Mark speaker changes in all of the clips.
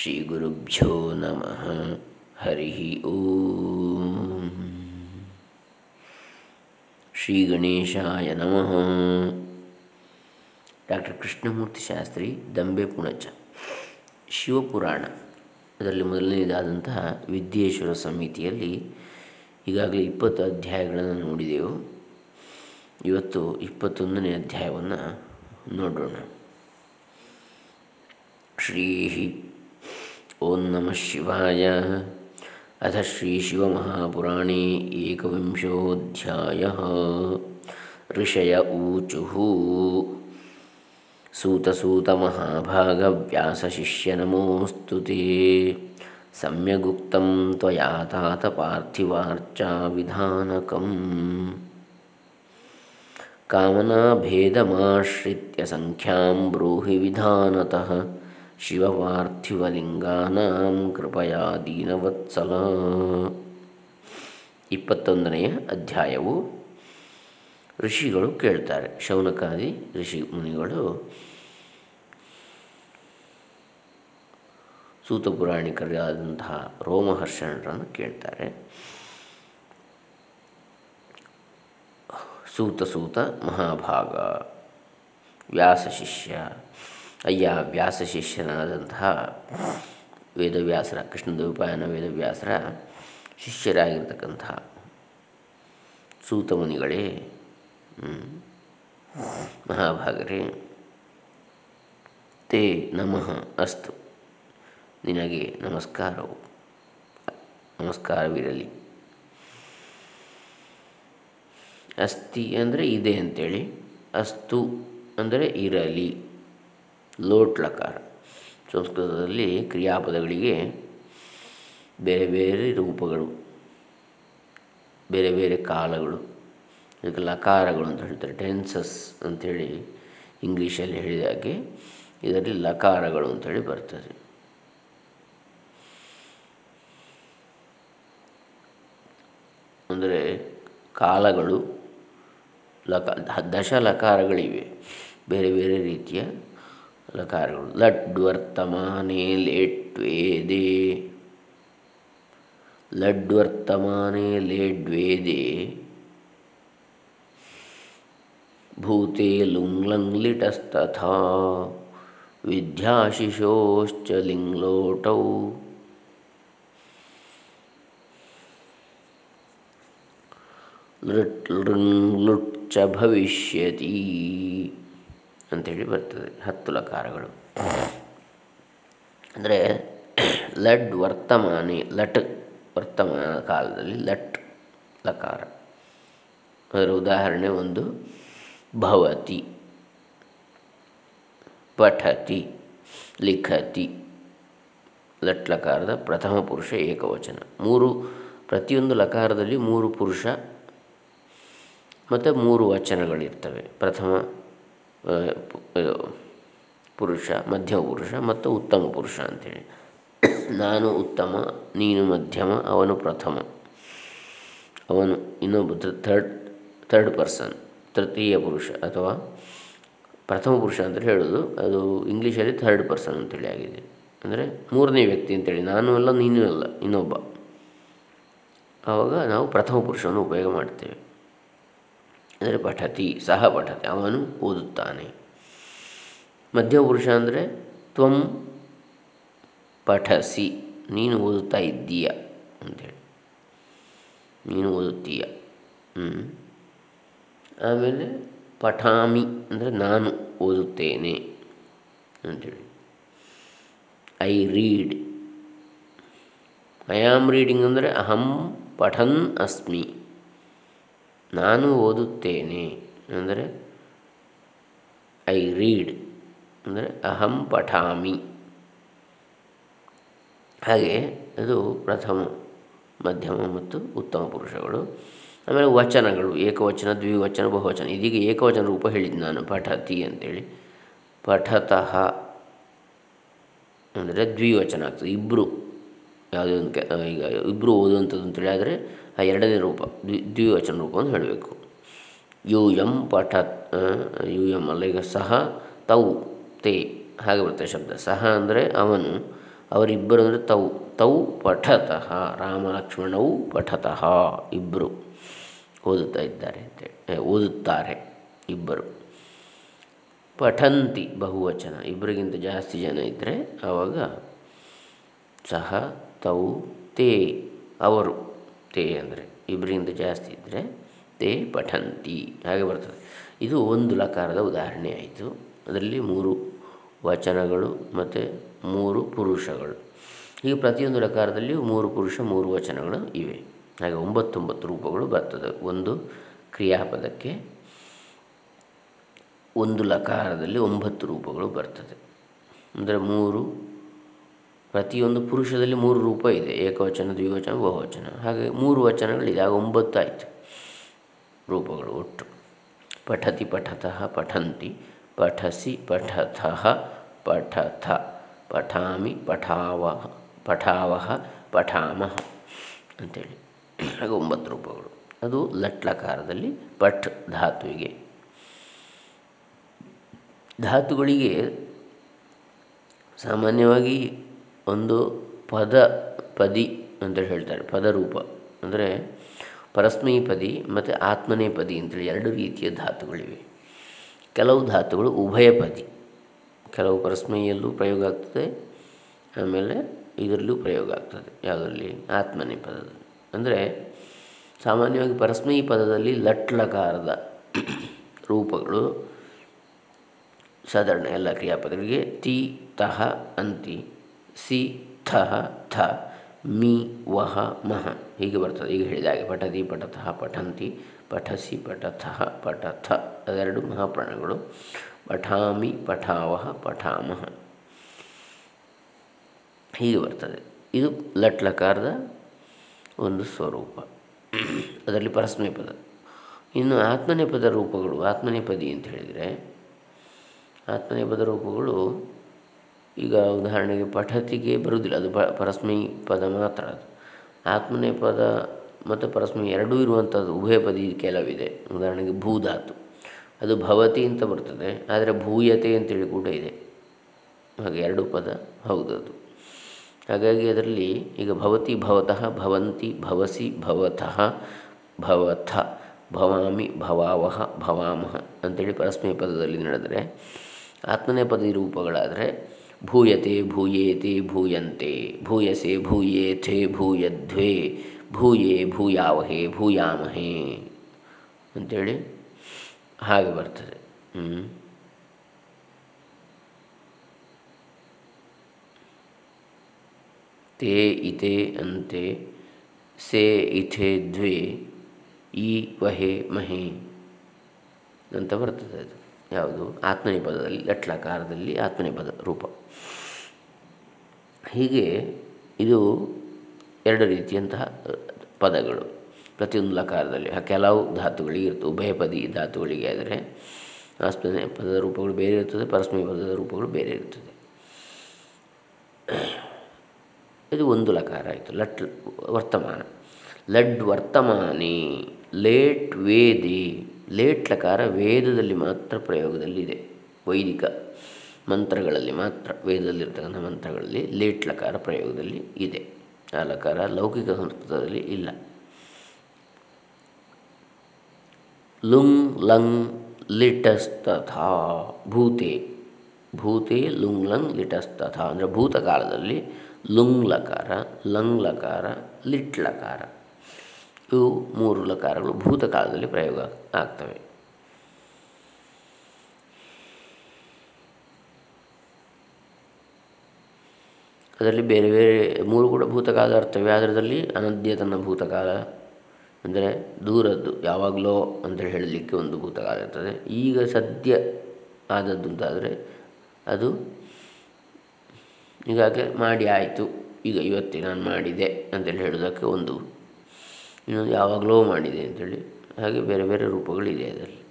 Speaker 1: ಶ್ರೀಗುರುಭ್ಯೋ ನಮಃ ಹರಿ ಓಂ ಶ್ರೀ ಗಣೇಶಾಯ ನಮಃ ಡಾಕ್ಟರ್ ಕೃಷ್ಣಮೂರ್ತಿ ಶಾಸ್ತ್ರಿ, ದಂಬೆ ಪುಣಚ. ಶಿವಪುರಾಣ. ಅದರಲ್ಲಿ ಮೊದಲನೇದಾದಂತಹ ವಿದ್ಯೇಶ್ವರ ಸಮಿತಿಯಲ್ಲಿ ಈಗಾಗಲೇ ಇಪ್ಪತ್ತು ಅಧ್ಯಾಯಗಳನ್ನು ನೋಡಿದೆವು. ಇವತ್ತು ಇಪ್ಪತ್ತೊಂದನೇ ಅಧ್ಯಾಯವನ್ನು ನೋಡೋಣ. ಶ್ರೀ ಓಂ ನಮಃ ಶಿವಾಯ. ಅಥ ಶ್ರೀ ಶಿವಮಹಾಪುರಾಣೇ ಏಕವಿಂಶೋಧ್ಯಾಯ. ಋಷಯ ಊಚು. ಸೂತಸೂತ ಮಹಾಭಾಗ ವ್ಯಾಸಶಿಷ್ಯ ನಮೋಸ್ತು ಸಮ್ಯಗುಕ್ತಂ ತ್ವಯಾ ತಾತ ಪಾರ್ಥಿವಾರ್ಚಾ ವಿಧಾನಕಂ. ಕಾಮನಾಭೇದಮಾಶ್ರಿತ್ಯ ಶಿವಪಾರ್ಥಿವಲಿಂಗಾನಾಂ ಕೃಪಯಾ ದೀನವತ್ಸಲ. ಇಪ್ಪತ್ತೊಂದನೆಯ ಅಧ್ಯಾಯವು ಋಷಿಗಳು ಕೇಳ್ತಾರೆ. ಶೌನಕಾದಿ ಋಷಿ ಮುನಿಗಳು ಸೂತ ಪುರಾಣಿಕರಾದಂತಹ ರೋಮಹರ್ಷಣರನ್ನು ಕೇಳ್ತಾರೆ. ಸೂತ ಸೂತ ಮಹಾಭಾಗ ವ್ಯಾಸ ಶಿಷ್ಯ ಅಯ್ಯ ವ್ಯಾಸ ಶಿಷ್ಯನಾದಂತಹ ವೇದವ್ಯಾಸರ ಕೃಷ್ಣದೇವಪಾಯನ ವೇದವ್ಯಾಸರ ಶಿಷ್ಯರಾಗಿರ್ತಕ್ಕಂತಹ ಸೂತಮುನಿಗಳೇ ಮಹಾಭಾಗರೇ, ತೇ ನಮಃ ಅಸ್ತು. ನಿನಗೆ ನಮಸ್ಕಾರವು. ನಮಸ್ಕಾರವಿರಲಿ. ಅಸ್ತಿ ಅಂದರೆ ಇದೆ ಅಂತೇಳಿ, ಅಸ್ತು ಅಂದರೆ ಇರಲಿ. ಲೋಟ್ ಲಕಾರ. ಸಂಸ್ಕೃತದಲ್ಲಿ ಕ್ರಿಯಾಪದಗಳಿಗೆ ಬೇರೆ ಬೇರೆ ರೂಪಗಳು, ಬೇರೆ ಬೇರೆ ಕಾಲಗಳು, ಇದಕ್ಕೆ ಲಕಾರಗಳು ಅಂತ ಹೇಳ್ತಾರೆ, ಟೆನ್ಸಸ್ ಅಂಥೇಳಿ ಇಂಗ್ಲೀಷಲ್ಲಿ ಹೇಳಿದಾಗೆ ಇದರಲ್ಲಿ ಲಕಾರಗಳು ಅಂಥೇಳಿ ಬರ್ತದೆ. ಅಂದರೆ ಕಾಲಗಳು ಲಕ ದಶ ಲಕಾರಗಳಿವೆ ಬೇರೆ ಬೇರೆ ರೀತಿಯ ಲಕಾರಗಳು ಲಡ್ ವರ್ತಮಾನೆ ಲೇಟ್ವೇದೆ ಲಡ್ ವರ್ತಮಾನೆ ಲೇಡ್ವೇದೆ ಭೂತೆ ಲುಂಗ್ಲಂಗ್ ಲಿಟಸ್ತಥಾ ವಿದ್ಯಾಶಿಶೋಶ್ಚ ಲಿಂಗ್ಲೋಟೌ ಲೃಟ್ ಲೃಂಗ್ಲುಟ್ ಚ ಭವಿಷ್ಯತಿ ಅಂಥೇಳಿ ಬರ್ತದೆ, ಹತ್ತು ಲಕಾರಗಳು. ಅಂದರೆ ಲಡ್ ವರ್ತಮಾನಿ, ಲಟ್ ವರ್ತಮಾನ ಕಾಲದಲ್ಲಿ ಲಟ್ ಲಕಾರ. ಅದರ ಉದಾಹರಣೆ ಒಂದು, ಭವತಿ, ಪಠತಿ, ಲಿಖತಿ. ಲಟ್ ಲಕಾರದ ಪ್ರಥಮ ಪುರುಷ ಏಕವಚನ. ಮೂರು, ಪ್ರತಿಯೊಂದು ಲಕಾರದಲ್ಲಿ ಮೂರು ಪುರುಷ, ಮತ್ತು ಮೂರು ವಚನಗಳಿರ್ತವೆ. ಪ್ರಥಮ ಪುರುಷ ಮಧ್ಯಮ ಪುರುಷ ಮತ್ತು ಉತ್ತಮ ಪುರುಷ ಅಂಥೇಳಿ. ನಾನು ಉತ್ತಮ, ನೀನು ಮಧ್ಯಮ, ಅವನು ಪ್ರಥಮ. ಅವನು ಇನ್ನೊಬ್ಬ ಥರ್ಡ್ ಥರ್ಡ್ ಪರ್ಸನ್ ತೃತೀಯ ಪುರುಷ ಅಥವಾ ಪ್ರಥಮ ಪುರುಷ ಅಂತ ಹೇಳೋದು, ಅದು ಇಂಗ್ಲೀಷಲ್ಲಿ ಥರ್ಡ್ ಪರ್ಸನ್ ಅಂತೇಳಿ ಆಗಿದೆ. ಅಂದರೆ ಮೂರನೇ ವ್ಯಕ್ತಿ ಅಂತೇಳಿ, ನಾನು ಅಲ್ಲ, ನೀನು ಅಲ್ಲ, ಇನ್ನೊಬ್ಬ. ಆವಾಗ ನಾವು ಪ್ರಥಮ ಪುರುಷವನ್ನು ಉಪಯೋಗ ಮಾಡ್ತೇವೆ. ಅಂದರೆ ಪಠತಿ, ಸಹ ಪಠತಿ, ಅವನು ಓದುತ್ತಾನೆ. ಮಧ್ಯಪುರುಷ ಅಂದರೆ ತ್ವಂ ಪಠಸಿ, ನೀನು ಓದುತ್ತಾ ಇದ್ದೀಯ ಅಂಥೇಳಿ ನೀನು ಓದುತ್ತೀಯ? ಹ್ಞೂ ಆಮೇಲೆ ಪಠಾಮಿ ಅಂದರೆ ನಾನು ಓದುತ್ತೇನೆ ಅಂಥೇಳಿ I read. I am reading ಅಂದರೆ ಅಹಂ ಪಠನ್ ಅಸ್ಮಿ. ನಾನು ಓದುತ್ತೇನೆ ಅಂದರೆ ಐ ರೀಡ್ ಅಂದರೆ ಅಹಂ ಪಠಾಮಿ. ಹಾಗೆ ಅದು ಪ್ರಥಮ, ಮಧ್ಯಮ ಮತ್ತು ಉತ್ತಮ ಪುರುಷಗಳು. ಆಮೇಲೆ ವಚನಗಳು, ಏಕವಚನ, ದ್ವಿವಚನ, ಬಹುವಚನ. ಇದೀಗ ಏಕವಚನ ರೂಪ ಹೇಳಿದ್ದು ನಾನು, ಪಠತಿ ಅಂತೇಳಿ. ಪಠತಃ ಅಂದರೆ ದ್ವಿವಚನ ಆಗ್ತದೆ ಇಬ್ಬರು ಯಾವುದೇ ಒಂದು ಕೆ ಈಗ ಇಬ್ಬರು ಓದುವಂಥದ್ದು ಅಂತೇಳಿ ಆದರೆ ಆ ಎರಡನೇ ರೂಪ, ದ್ವಿ, ದ್ವಿವಚನ ಅಂತ ಹೇಳಬೇಕು. ಯು ಎಂ ಪಠ ಯು ಎಂ ಅಲ್ಲ, ಈಗ ಸಹ, ತೌ, ತೇ, ಹಾಗೆ ಬರ್ತದೆ ಶಬ್ದ. ಸಹ ಅಂದರೆ ಅವನು, ಅವರಿಬ್ಬರು ಅಂದರೆ ತೌ ತೌ ಪಠತಃ, ರಾಮ ಲಕ್ಷ್ಮಣವು ಪಠತಃ ಇಬ್ಬರು ಓದುತ್ತಾ ಇದ್ದಾರೆ ಅಂತೇಳಿ ಓದುತ್ತಾರೆ ಇಬ್ಬರು. ಪಠಂತಿ ಬಹುವಚನ, ಇಬ್ಬರಿಗಿಂತ ಜಾಸ್ತಿ ಜನ ಇದ್ದರೆ ಆವಾಗ ಸಹ ತೌ ತೇ ಅವರು. ತೇ ಅಂದರೆ ಇಬ್ಬರಿಂದ ಜಾಸ್ತಿ ಇದ್ದರೆ ತೇ ಪಠಂತಿ. ಹಾಗೆ ಬರ್ತದೆ. ಇದು ಒಂದು ಲಕಾರದ ಉದಾಹರಣೆ ಆಯಿತು. ಅದರಲ್ಲಿ ಮೂರು ವಚನಗಳು ಮತ್ತು ಮೂರು ಪುರುಷಗಳು. ಈಗ ಪ್ರತಿಯೊಂದು ಲಕಾರದಲ್ಲಿಯೂ ಮೂರು ಪುರುಷ, ಮೂರು ವಚನಗಳು ಇವೆ. ಹಾಗೆ ಒಂಬತ್ತೊಂಬತ್ತು ರೂಪಗಳು ಬರ್ತದೆ. ಒಂದು ಕ್ರಿಯಾಪದಕ್ಕೆ ಒಂದು ಲಕಾರದಲ್ಲಿ ಒಂಬತ್ತು ರೂಪಗಳು ಬರ್ತದೆ. ಅಂದರೆ ಮೂರು ಪ್ರತಿಯೊಂದು ಪುರುಷದಲ್ಲಿ ಮೂರು ರೂಪ ಇದೆ. ಏಕವಚನ, ದ್ವಿವಚನ, ಬಹುವಚನ. ಹಾಗೆ ಮೂರು ವಚನಗಳಿದೆ. ಆಗ ಒಂಬತ್ತಾಯಿತು ರೂಪಗಳು ಒಟ್ಟು. ಪಠತಿ ಪಠತಃ ಪಠಂತಿ, ಪಠಸಿ ಪಠತಃ ಪಠಥ, ಪಠಾಮಿ ಪಠಾವ, ಪಠಾವಹ, ಪಠಾಮಹ ಅಂಥೇಳಿ ಹಾಗೆ ಒಂಬತ್ತು ರೂಪಗಳು. ಅದು ಲಟ್ಲಕಾರದಲ್ಲಿ ಪಠ್ ಧಾತುವಿಗೆ. ಧಾತುಗಳಿಗೆ ಸಾಮಾನ್ಯವಾಗಿ ಒಂದು ಪದ ಪದಿ ಅಂತ ಹೇಳ್ತಾರೆ, ಪದರೂಪ. ಅಂದರೆ ಪರಸ್ಮೈಪದಿ ಮತ್ತು ಆತ್ಮನೇಪದಿ ಅಂತೇಳಿ ಎರಡು ರೀತಿಯ ಧಾತುಗಳಿವೆ. ಕೆಲವು ಧಾತುಗಳು ಉಭಯಪದಿ ಕೆಲವು ಪರಸ್ಮೈಯಲ್ಲೂ ಪ್ರಯೋಗ ಆಗ್ತದೆ, ಆಮೇಲೆ ಇದರಲ್ಲೂ ಪ್ರಯೋಗ ಆಗ್ತದೆ. ಯಾವುದರಲ್ಲಿ? ಆತ್ಮನೇ ಪದ ಅಂದರೆ ಸಾಮಾನ್ಯವಾಗಿ ಪರಸ್ಮೈ ಪದದಲ್ಲಿ ಲಟ್ಲಕಾರದ ರೂಪಗಳು ಸಾಧಾರಣ ಎಲ್ಲ ಕ್ರಿಯಾಪದಗಳಿಗೆ ತಿ, ತಹ, ಅಂತಿ. ಸಿ, ಥ ಥ, ಮಿ, ವಹ, ಮಹ. ಹೀಗೆ ಬರ್ತದೆ. ಈಗ ಹೇಳಿದ ಹಾಗೆ ಪಠತಿ, ಪಠತಃ, ಪಠಂತಿ, ಪಠಸಿ, ಪಠಥಃ, ಪಠಥ. ಅದೆರಡು ಮಹಾಪ್ರಾಣಗಳು. ಪಠಾಮಿ, ಪಠಾವಹ, ಪಠಾಮಹ. ಹೀಗೆ ಬರ್ತದೆ. ಇದು ಲಟ್ಲಕಾರದ ಒಂದು ಸ್ವರೂಪ. ಅದರಲ್ಲಿ ಪರಸ್ಮೈ ಪದ ಇನ್ನು ಆತ್ಮನೇಪದ ರೂಪಗಳು, ಆತ್ಮನೇಪದಿ ಅಂತ ಹೇಳಿದರೆ ಆತ್ಮನೇಪದ ರೂಪಗಳು ಈಗ ಉದಾಹರಣೆಗೆ ಪಠತಿಗೆ ಬರುವುದಿಲ್ಲ, ಅದು ಪರಸ್ಮೈ ಪದ ಮಾತ್ರ ಅದು. ಆತ್ಮನೇ ಪದ ಮತ್ತು ಪರಸ್ಮೈ ಎರಡೂ ಇರುವಂಥದ್ದು, ಉಭಯ ಪದಿ ಕೆಲವಿದೆ. ಉದಾಹರಣೆಗೆ ಭೂಧಾತು. ಅದು ಭವತಿ ಅಂತ ಬರ್ತದೆ, ಆದರೆ ಭೂಯತೆ ಅಂತೇಳಿ ಕೂಡ ಇದೆ. ಹಾಗೆ ಎರಡು ಪದ, ಹೌದದು. ಹಾಗಾಗಿ ಅದರಲ್ಲಿ ಈಗ ಭವತಿ ಭವತಃ, ಭವಂತಿ ಭವಸಿ ಭವತಃ, ಭವಥ, ಭವಾಮಿ ಭವಾವಹ, ಭವಾಮಹ ಅಂತೇಳಿ ಪರಸ್ಮೈ ಪದದಲ್ಲಿ ನಡೆದರೆ, ಆತ್ಮನೇ ಪದ ರೂಪಗಳಾದರೆ ಭೂಯತೆ ಭೂಯೇತೆ ಭೂಯಂತೆ ಭೂಯಸೆ ಭೂಯೇಥೆ ಭೂಯಧ್ವೇ ಭೂಯೇ ಭೂಯಾವಹೇ ಭೂಯಾಮಹೇ ಅಂಥೇಳಿ ಹಾಗೆ ಬರ್ತದೆ. ತೇ ಇತೆ ಅಂತೆ, ಸೇ ಇಥೆ ದ್ವೇ, ಈ ವಹೆ ಮಹೆ ಅಂತ ಬರ್ತದೆ ಅದು. ಯಾವುದು? ಆತ್ಮನಿಪದದಲ್ಲಿ ಲಟ್ಲಕಾರದಲ್ಲಿ ಆತ್ಮನಿಪದ ರೂಪ. ಹೀಗೆ ಇದು ಎರಡು ರೀತಿಯಂತಹ ಪದಗಳು. ಪ್ರತಿಯೊಂದು ಲಕಾರದಲ್ಲಿ ಕೆಲವು ಧಾತುಗಳಿಗೆ ಇರ್ತವೆ. ಉಭಯಪದಿ ಧಾತುಗಳಿಗೆ ಆದರೆ ಆಸ್ಪದ, ಪದದ ರೂಪಗಳು ಬೇರೆ ಇರ್ತದೆ ಪರಸ್ಮಿ ಪದದ ರೂಪಗಳು ಬೇರೆ ಇರ್ತದೆ. ಇದು ಒಂದು ಲಕಾರ ಆಯಿತು. ಲಟ್, ವರ್ತಮಾನ. ಲಡ್ ವರ್ತಮಾನಿ, ಲೇಟ್ ವೇದಿ. ಲೇಟ್ ಲಕಾರ ವೇದದಲ್ಲಿ ಮಾತ್ರ ಪ್ರಯೋಗದಲ್ಲಿದೆ. ವೈದಿಕ ಮಂತ್ರಗಳಲ್ಲಿ ಮಾತ್ರ, ವೇದದಲ್ಲಿರ್ತಕ್ಕಂಥ ಮಂತ್ರಗಳಲ್ಲಿ ಲೇಟ್ ಲಕಾರ ಪ್ರಯೋಗದಲ್ಲಿ ಇದೆ. ಆ ಲಕಾರ ಲೌಕಿಕ ಸಂಸ್ಕೃತದಲ್ಲಿ ಇಲ್ಲ. ಲುಂಗ್ ಲಂಗ್ ಲಿಟಸ್ತಥಾ ಭೂತೆ. ಭೂತೆ ಲುಂಗ್ ಲಂಗ್ ಲಿಟಸ್ತಥಾ. ಅಂದರೆ ಭೂತಕಾಲದಲ್ಲಿ ಲುಂಗ್ ಲಕಾರ ಲಂಗ್ ಲಕಾರ, ಲಿಟ್ ಲಕಾರ. ಇವು ಮೂರು ಲಕಾರಗಳು ಭೂತಕಾಲದಲ್ಲಿ ಪ್ರಯೋಗ ಆಗ್ತವೆ. ಅದರಲ್ಲಿ ಬೇರೆ ಬೇರೆ ಮೂರು ಕೂಡ ಭೂತಕಾಲದ ಅರ್ಥವೇ. ಅದರಲ್ಲಿ ಅನದ್ಯತನ ಭೂತಕಾಲ ಅಂದರೆ ದೂರದ್ದು, ಯಾವಾಗಲೋ ಅಂತ ಹೇಳಲಿಕ್ಕೆ ಒಂದು ಭೂತಕಾಲ ಇರ್ತದೆ. ಈಗ ಸದ್ಯ ಆದದ್ದು ಅಂತಾದರೆ ಅದು ಈಗಾಗಲೇ ಮಾಡಿ ಆಯಿತು. ಈಗ ಇವತ್ತೇ ನಾನು ಮಾಡಿದೆ ಅಂತೇಳಿ ಹೇಳೋದಕ್ಕೆ ಒಂದು ಇನ್ನೊಂದು ಯಾವಾಗಲೋ ಮಾಡಿದೆ ಅಂಥೇಳಿ ಹಾಗೆ ಬೇರೆ ಬೇರೆ ರೂಪಗಳಿದೆ ಅದರಲ್ಲಿ.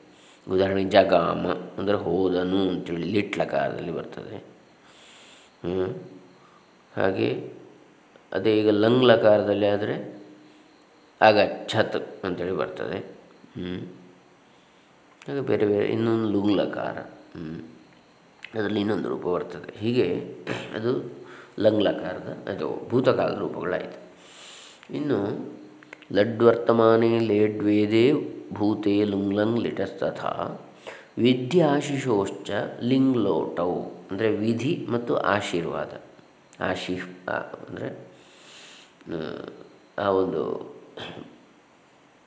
Speaker 1: ಉದಾಹರಣೆಗೆ ಜಗಾಮ ಅಂದರೆ ಹೋದನು ಅಂತೇಳಿ ಲಿಟ್ಲಕಾರದಲ್ಲಿ ಬರ್ತದೆ. ಹಾಗೆ ಅದೇ ಈಗ ಲಂಗ್ ಲಕಾರದಲ್ಲಿ ಆದರೆ ಅಗಚ್ಛತ್ ಅಂತೇಳಿ ಬರ್ತದೆ. ಹ್ಞೂ ಹಾಗೆ ಬೇರೆ ಬೇರೆ ಇನ್ನೊಂದು ಲುಂಗ್ ಲಕಾರ ಅದರಲ್ಲಿ ಇನ್ನೊಂದು ರೂಪ ಬರ್ತದೆ. ಹೀಗೆ ಅದು ಲಂಗ್ಲಕಾರದ, ಅದು ಭೂತಕಾಲದ ರೂಪಗಳಾಯಿತು. ಇನ್ನು ಲಡ್ವರ್ತಮಾನೆ ಲೇಡ್ವೇದೇ ಭೂತೆ ಲುಂಗ್ಲಂಗ್ तथा ವಿದ್ಯಾಶಿಶೋಶ್ಚ ಲಿಂಗ್ಲೋಟೌ ಅಂದರೆ ವಿಧಿ ಮತ್ತು ಆಶೀರ್ವಾದ। ಆಶೀಷ್ ಅಂದರೆ ಆ ಒಂದು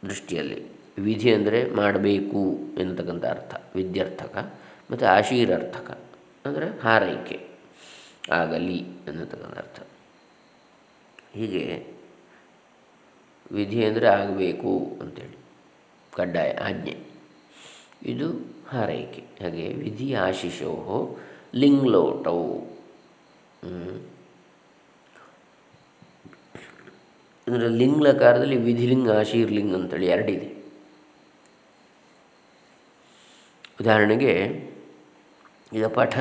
Speaker 1: ದೃಷ್ಟಿಯಲ್ಲಿ ವಿಧಿ ಅಂದರೆ ಮಾಡಬೇಕು ಎನ್ನತಕ್ಕಂಥ ಅರ್ಥ, ವಿದ್ಯರ್ಥಕ ಮತ್ತು ಆಶೀರರ್ಥಕ, ಅಂದರೆ ಹಾರೈಕೆ, ಆಗಲಿ ಎನ್ನತಕ್ಕಂಥ ಅರ್ಥ. ಹೀಗೆ ವಿಧಿ ಅಂದರೆ ಆಗಬೇಕು ಅಂತೇಳಿ. ಕಡ್ಡಾಯ, ಆಜ್ಞೆ. ಇದು ಹಾರೈಕೆ. ಹಾಗೆ ವಿಧಿ ಆಶಿಷೋ ಲಿಂಗ್ಲೋಟವು ಅಂದರೆ ಲಿಂಗ್ ಲಕಾರದಲ್ಲಿ ವಿಧಿಲಿಂಗ, ಆಶೀರ್ಲಿಂಗ್ ಅಂತೇಳಿ ಎರಡಿದೆ. ಉದಾಹರಣೆಗೆ, ಈಗ ಪಠ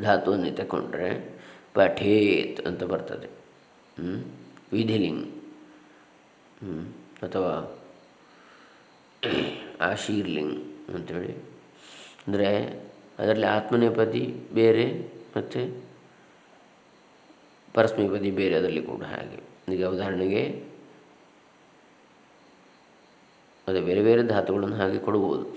Speaker 1: ಧಾತುವನ್ನು ತಗೊಂಡ್ರೆ ಪಠೇತ್ ಅಂತ ಬರ್ತದೆ. ವಿಧಿಲಿಂಗ್. ಅಥವಾ ಆಶೀರ್ಲಿಂಗ್ ಅಂಥೇಳಿ ಅಂದರೆ ಅದರಲ್ಲಿ ಆತ್ಮನೇಪದಿ ಬೇರೆ ಮತ್ತು ಪರಸ್ಮೇಪದಿ ಬೇರೆ ಅದರಲ್ಲಿ ಕೂಡ ಹಾಗೆ. ಈಗ ಉದಾಹರಣೆಗೆ ಅದೇ ಬೇರೆ ಬೇರೆ ಧಾತುಗಳನ್ನು ಹಾಗೆ ಕೊಡ್ಬೋದು.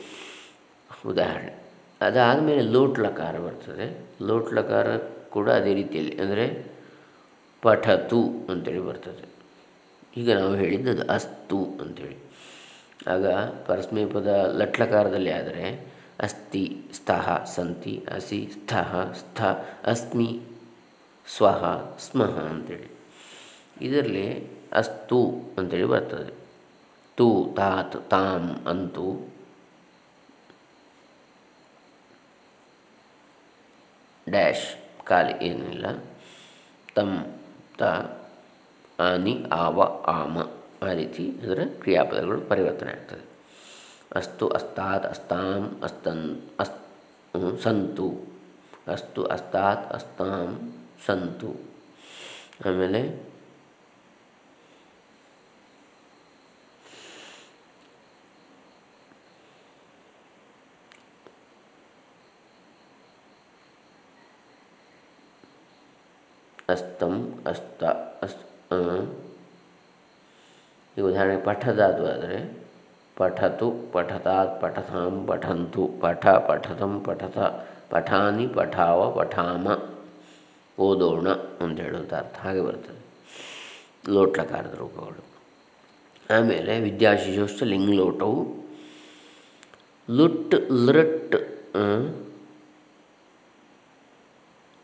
Speaker 1: ಉದಾಹರಣೆ. ಅದಾದ ಮೇಲೆ ಲೋಟ್ಲಕಾರ ಬರ್ತದೆ. ಲೋಟ್ಲಕಾರ ಕೂಡ ಅದೇ ರೀತಿಯಲ್ಲಿ. ಅಂದರೆ ಪಠತು ಅಂತೇಳಿ ಬರ್ತದೆ. ಈಗ ನಾವು ಹೇಳಿದ್ದದು ಅಸ್ತು ಅಂಥೇಳಿ ಆಗ ಪರಸ್ಮೈ ಪದ ಲಟ್ಲಕಾರದಲ್ಲಿ ಆದರೆ ಅಸ್ತಿ, ಸ್ಥಹ, ಸಂತಿ, ಅಸಿ ಸ್ಥಃ ಸ್ಥ, ಅಸ್ಮಿ, ಸ್ವಹ ಸ್ಮಃ ಅಂತೇಳಿ. ಇದರಲ್ಲಿ ಅಸ್ತು ಅಂತೇಳಿ ಬರ್ತದೆ. ತು, ತಾತ್, ತಾಮ್ ಅಂತು. ಡ್ಯಾಶ್, ಖಾಲಿ ಏನಿಲ್ಲ. ತಮ್, ತ ಆನಿ ಆವ ಆಮ ಆ ರೀತಿ ಅದರ ಕ್ರಿಯಾಪದಗಳು ಪರಿವರ್ತನೆ ಆಗ್ತದೆ ಅಸ್ತು ಅಸ್ತಾತ್ ಅಸ್ತಾಂ ಅಸ್ತನ್ ಅಸ್ ಸಂತು ಅಸ್ತು ಅಸ್ತಾತ್ ಅಸ್ತಾಂ ಸಂತು ಆಮೇಲೆ ಅಸ್ತಂ ಅಸ್ತ ಅಸ್ ಈ ಉದಾಹರಣೆ ಪಠದಾದು ಆದರೆ, ಪಠತು, ಪಠತಾತ್, ಪಠತಾಂ, ಪಠಂತು, ಪಠ, ಪಠತಂ, ಪಠತ, ಪಠಾನಿ, ಪಠಾವ, ಪಠಾಮ, ಓದೋಣ ಅಂತ ಹೇಳುವಂಥ ಅರ್ಥ. ಹಾಗೆ ಬರ್ತದೆ. ಲೋಟ್ಲಕಾರದ ರೂಪಗಳು. ಆಮೇಲೆ ವಿದ್ಯಾಶಿಶೋಶ್ಚ ಲಿಂಗ್ಲೋಟವು ಲುಟ್ ಲೃಟ್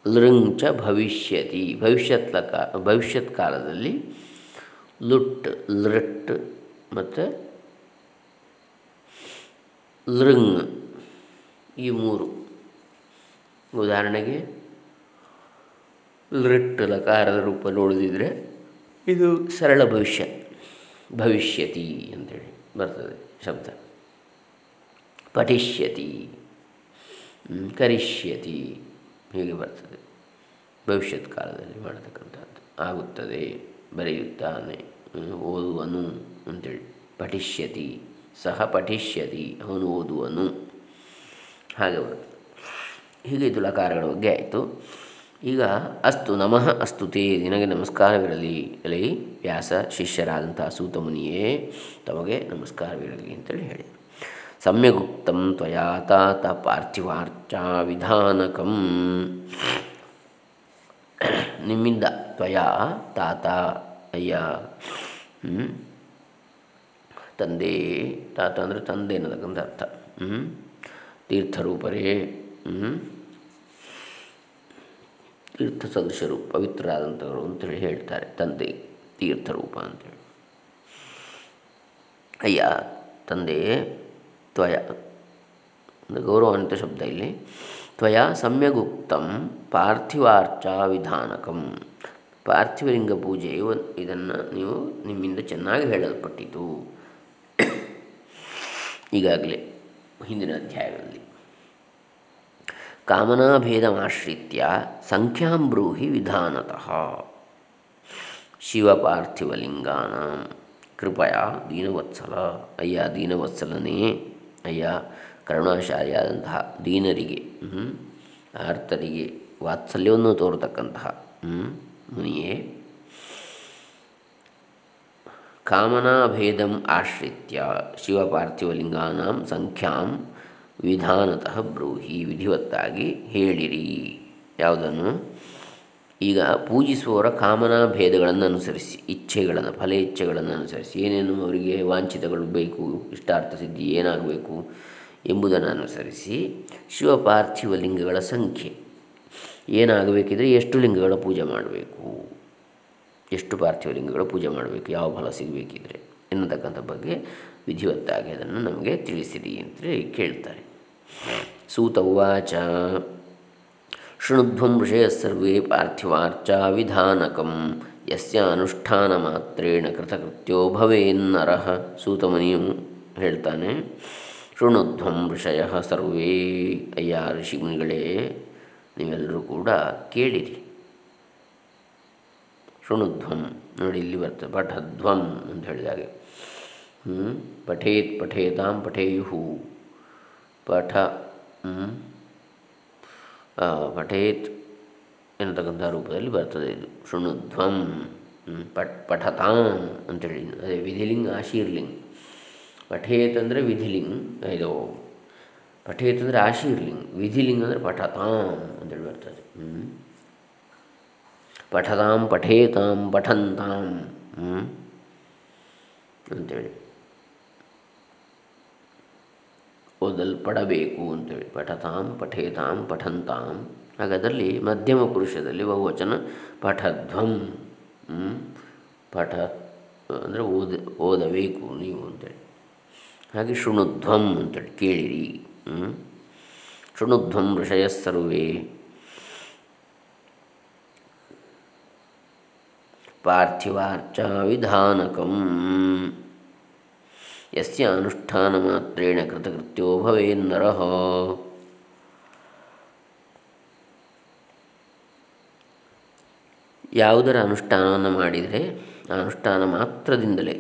Speaker 1: ಲೃಂಚ ಭವಿಷ್ಯತಿ ಭವಿಷ್ಯತ್ ಭವಿಷ್ಯತ್ ಕಾಲದಲ್ಲಿ ಲುಟ್, ಲೃಟ್ ಮತ್ತು ಲೃಂಗ್ ಈ ಮೂರು. ಉದಾಹರಣೆಗೆ ಲೃಟ್ ಲಕಾರದ ರೂಪ ನೋಡಿದಿದ್ರೆ ಇದು ಸರಳ ಭವಿಷ್ಯ, ಭವಿಷ್ಯತಿ ಅಂತೇಳಿ ಬರ್ತದೆ ಶಬ್ದ. ಪಠಿಷ್ಯತಿ ಕರಿಷ್ಯತಿ. ಹೀಗೆ ಬರ್ತದೆ. ಭವಿಷ್ಯತ್ ಕಾಲದಲ್ಲಿ ಮಾಡತಕ್ಕಂಥದ್ದು. ಆಗುತ್ತದೆ, ಬರೆಯುತ್ತಾನೆ ಓದುವನು ಅಂತೇಳಿ. ಪಠಿಷ್ಯತಿ, ಸಹ ಪಠಿಷ್ಯತಿ, ಅವನು ಓದುವನು. ಹಾಗೆ ಬರ್ತದೆ. ಹೀಗೆ ಇದು ಲಕಾರಗಳ ಬಗ್ಗೆ ಆಯಿತು. ಈಗ ಅಸ್ತು ನಮಃ ಅಸ್ತುತೆ ನಿನಗೆ ನಮಸ್ಕಾರವಿರಲಿ ಅಲ್ಲಿ ವ್ಯಾಸ ಶಿಷ್ಯರಾದಂಥ ಸೂತಮುನಿಯೇ, ತಮಗೆ ನಮಸ್ಕಾರವಿರಲಿ ಅಂತೇಳಿ ಹೇಳಿದರು. ಸಮ್ಯಗುಕ್ತಂ ತ್ವಯಾ ತಾತ ಪಾರ್ಥಿವಾರ್ಚಾ ವಿಧಾನಕಂ. ನಿಮ್ಮಿಂದ ತ್ವಯಾ ತಾತ, ಅಯ್ಯ ತಂದೆ, ತಾತ ಅಂದರೆ ತಂದೆ ಅನ್ನತಕ್ಕಂಥ ಅರ್ಥ ತೀರ್ಥರೂಪರೇ ತೀರ್ಥ ಸದೃಶರು ಪವಿತ್ರರಾದಂಥವರು ಅಂತೇಳಿ ಹೇಳ್ತಾರೆ, ತಂದೆ, ತೀರ್ಥರೂಪ ಅಂತೇಳಿ ಅಯ್ಯ, ತಂದೆ ತ್ವಯ. ಗೌರವಾನ್ವಿತ ಶಬ್ದ ಇಲ್ಲಿ. ತ್ವಯ ಸಮ್ಯಗುಕ್ತಂ ಪಾರ್ಥಿವಾರ್ಚಾ ವಿಧಾನಕಂ. ಪಾರ್ಥಿವಲಿಂಗ ಪೂಜೆ ಇದನ್ನು ನೀವು ನಿಮ್ಮಿಂದ ಚೆನ್ನಾಗಿ ಹೇಳಲ್ಪಟ್ಟಿತು. ಈಗಾಗಲೇ ಹಿಂದಿನ ಅಧ್ಯಾಯಗಳಲ್ಲಿ ಕಾಮನಾಭೇದಮಾಶ್ರಿತ್ಯ ಸಂಖ್ಯಾಂ ಬ್ರೂಹಿ ವಿಧಾನತಃ. ಶಿವಪಾರ್ಥಿವಲಿಂಗಾನ ಕೃಪಯ ದೀನವತ್ಸಲ. ಅಯ್ಯ ದೀನವತ್ಸಲನೇ. ಅಯ್ಯ, ಕರುಣಾಶಾಲಿಯಾದಂತಹ ದೀನರಿಗೆ ಆರ್ತರಿಗೆ ವಾತ್ಸಲ್ಯವನ್ನು ತೋರತಕ್ಕಂತಹ ಮುನಿಯೇ. ಕಾಮನಾಭೇದಂ ಆಶ್ರಿತ್ಯ ಶಿವಪಾರ್ಥಿವಲಿಂಗಾನಾಂ ಸಂಖ್ಯಾಂ ವಿಧಾನತಃ ಬ್ರೂಹಿ ವಿಧಿವತ್ತಾಗಿ ಹೇಳಿರಿ. ಯಾವುದನ್ನು? ಈಗ ಪೂಜಿಸುವವರ ಕಾಮನಾ ಭೇದಗಳನ್ನು ಅನುಸರಿಸಿ, ಇಚ್ಛೆಗಳನ್ನು ಫಲ ಇಚ್ಛೆಗಳನ್ನು ಅನುಸರಿಸಿ, ಏನೇನು ಅವರಿಗೆ ವಾಂಛಿತಗಳು ಬೇಕು, ಇಷ್ಟಾರ್ಥ ಸಿದ್ಧಿ ಏನಾಗಬೇಕು ಎಂಬುದನ್ನು ಅನುಸರಿಸಿ ಶಿವಪಾರ್ಥಿವ ಲಿಂಗಗಳ ಸಂಖ್ಯೆ. ಏನಾಗಬೇಕಿದ್ರೆ ಎಷ್ಟು ಲಿಂಗಗಳ ಪೂಜೆ ಮಾಡಬೇಕು? ಎಷ್ಟು ಪಾರ್ಥಿವ ಲಿಂಗಗಳ ಪೂಜೆ ಮಾಡಬೇಕು? ಯಾವ ಫಲ ಸಿಗಬೇಕಿದ್ರೆ? ಎನ್ನತಕ್ಕಂಥ ಬಗ್ಗೆ ವಿಧಿವತ್ತಾಗಿ ಅದನ್ನು ನಮಗೆ ತಿಳಿಸಿರಿ ಅಂತೇಳಿ ಕೇಳ್ತಾರೆ. ಸೂತ ಉವಾಚ. ಶೃಣುಧ್ವಂ ವಿಷಯಸರ್ವೇ ಪಾರ್ಥಿವಾರ್ಚಾ ವಿಧಾನಕಂ ಯಸ್ಯ ಅನುಷ್ಠಾನ ಮಾತ್ರೇಣ ಕೃತಕೃತ್ಯೋ ಭವೇನ್ನರಃ ಸೂತಮನಿಯು ಹೇಳ್ತಾನೆ ಶೃಣುಧ್ವಂ ಋಷಯ ಸರ್ವೇ। ಅಯ್ಯ ಋಷಿಮುನಿಗಳೇ, ನೀವೆಲ್ಲರೂ ಕೂಡ ಕೇಳಿರಿ. ಶೃಣುಧ್ವಂ ನೋಡಿ, ಇಲ್ಲಿ ಬರ್ತದೆ, ಪಠಧ್ವಂ ಅಂತ ಹೇಳಿದಾಗ ಪಠೇತ್ ಪಠೇತಾಂ ಪಠೇಯು ಪಠ ಪಠೇತ್ ಎನ್ನತಕ್ಕಂಥ ರೂಪದಲ್ಲಿ ಬರ್ತದೆ ಇದು. ಶೃಣುಧ್ವಂ ಪಟ್ ಪಠತಾಂ ಅಂತೇಳಿ. ಅದೇ ವಿಧಿಲಿಂಗ್, ಆಶೀರ್ಲಿಂಗ್. ಪಠೇತ್ ಅಂದರೆ ವಿಧಿಲಿಂಗ್, ಇದು ಪಠೇತ್ ಅಂದರೆ ಆಶೀರ್ಲಿಂಗ್, ವಿಧಿಲಿಂಗ್ ಅಂದರೆ ಪಠತಾಂ ಅಂತೇಳಿ ಬರ್ತದೆ. ಪಠತಾಂ, ಪಠೇತಾಂ ಪಠಂತಾಂ ಅಂತೇಳಿ. ಓದಲ್ಪಡಬೇಕು ಅಂತೇಳಿ. ಪಠತಾಂ, ಪಠೇತಾಂ, ಪಠಂತಾಂ. ಹಾಗಾದಲ್ಲಿ ಮಧ್ಯಮ ಪುರುಷದಲ್ಲಿ ಬಹುವಚನ ಪಠಧ್ವಂ. ಪಠ ಅಂದರೆ ಓದ, ಓದಬೇಕು ನೀವು ಅಂತೇಳಿ. ಹಾಗೆ ಶೃಣುಧ್ವಂ ಅಂತೇಳಿ ಕೇಳಿರಿ. ಶೃಣುಧ್ವಂ ಋಷಯ ಪಾರ್ಥಿವಾರ್ಚ ಪಾರ್ಥಿವಾರ್ಚಾ ವಿಧಾನಕಂ. ಯಸ್ಯ ಅನುಷ್ಠಾನ ಮಾತ್ರೇಣ ಕೃತಕೃತ್ಯೋ ಭವೇನ್ನರಃ ಯಾವುದರ ಅನುಷ್ಠಾನವನ್ನು ಮಾಡಿದರೆ ಅನುಷ್ಠಾನ ಮಾತ್ರದಿಂದಲೇ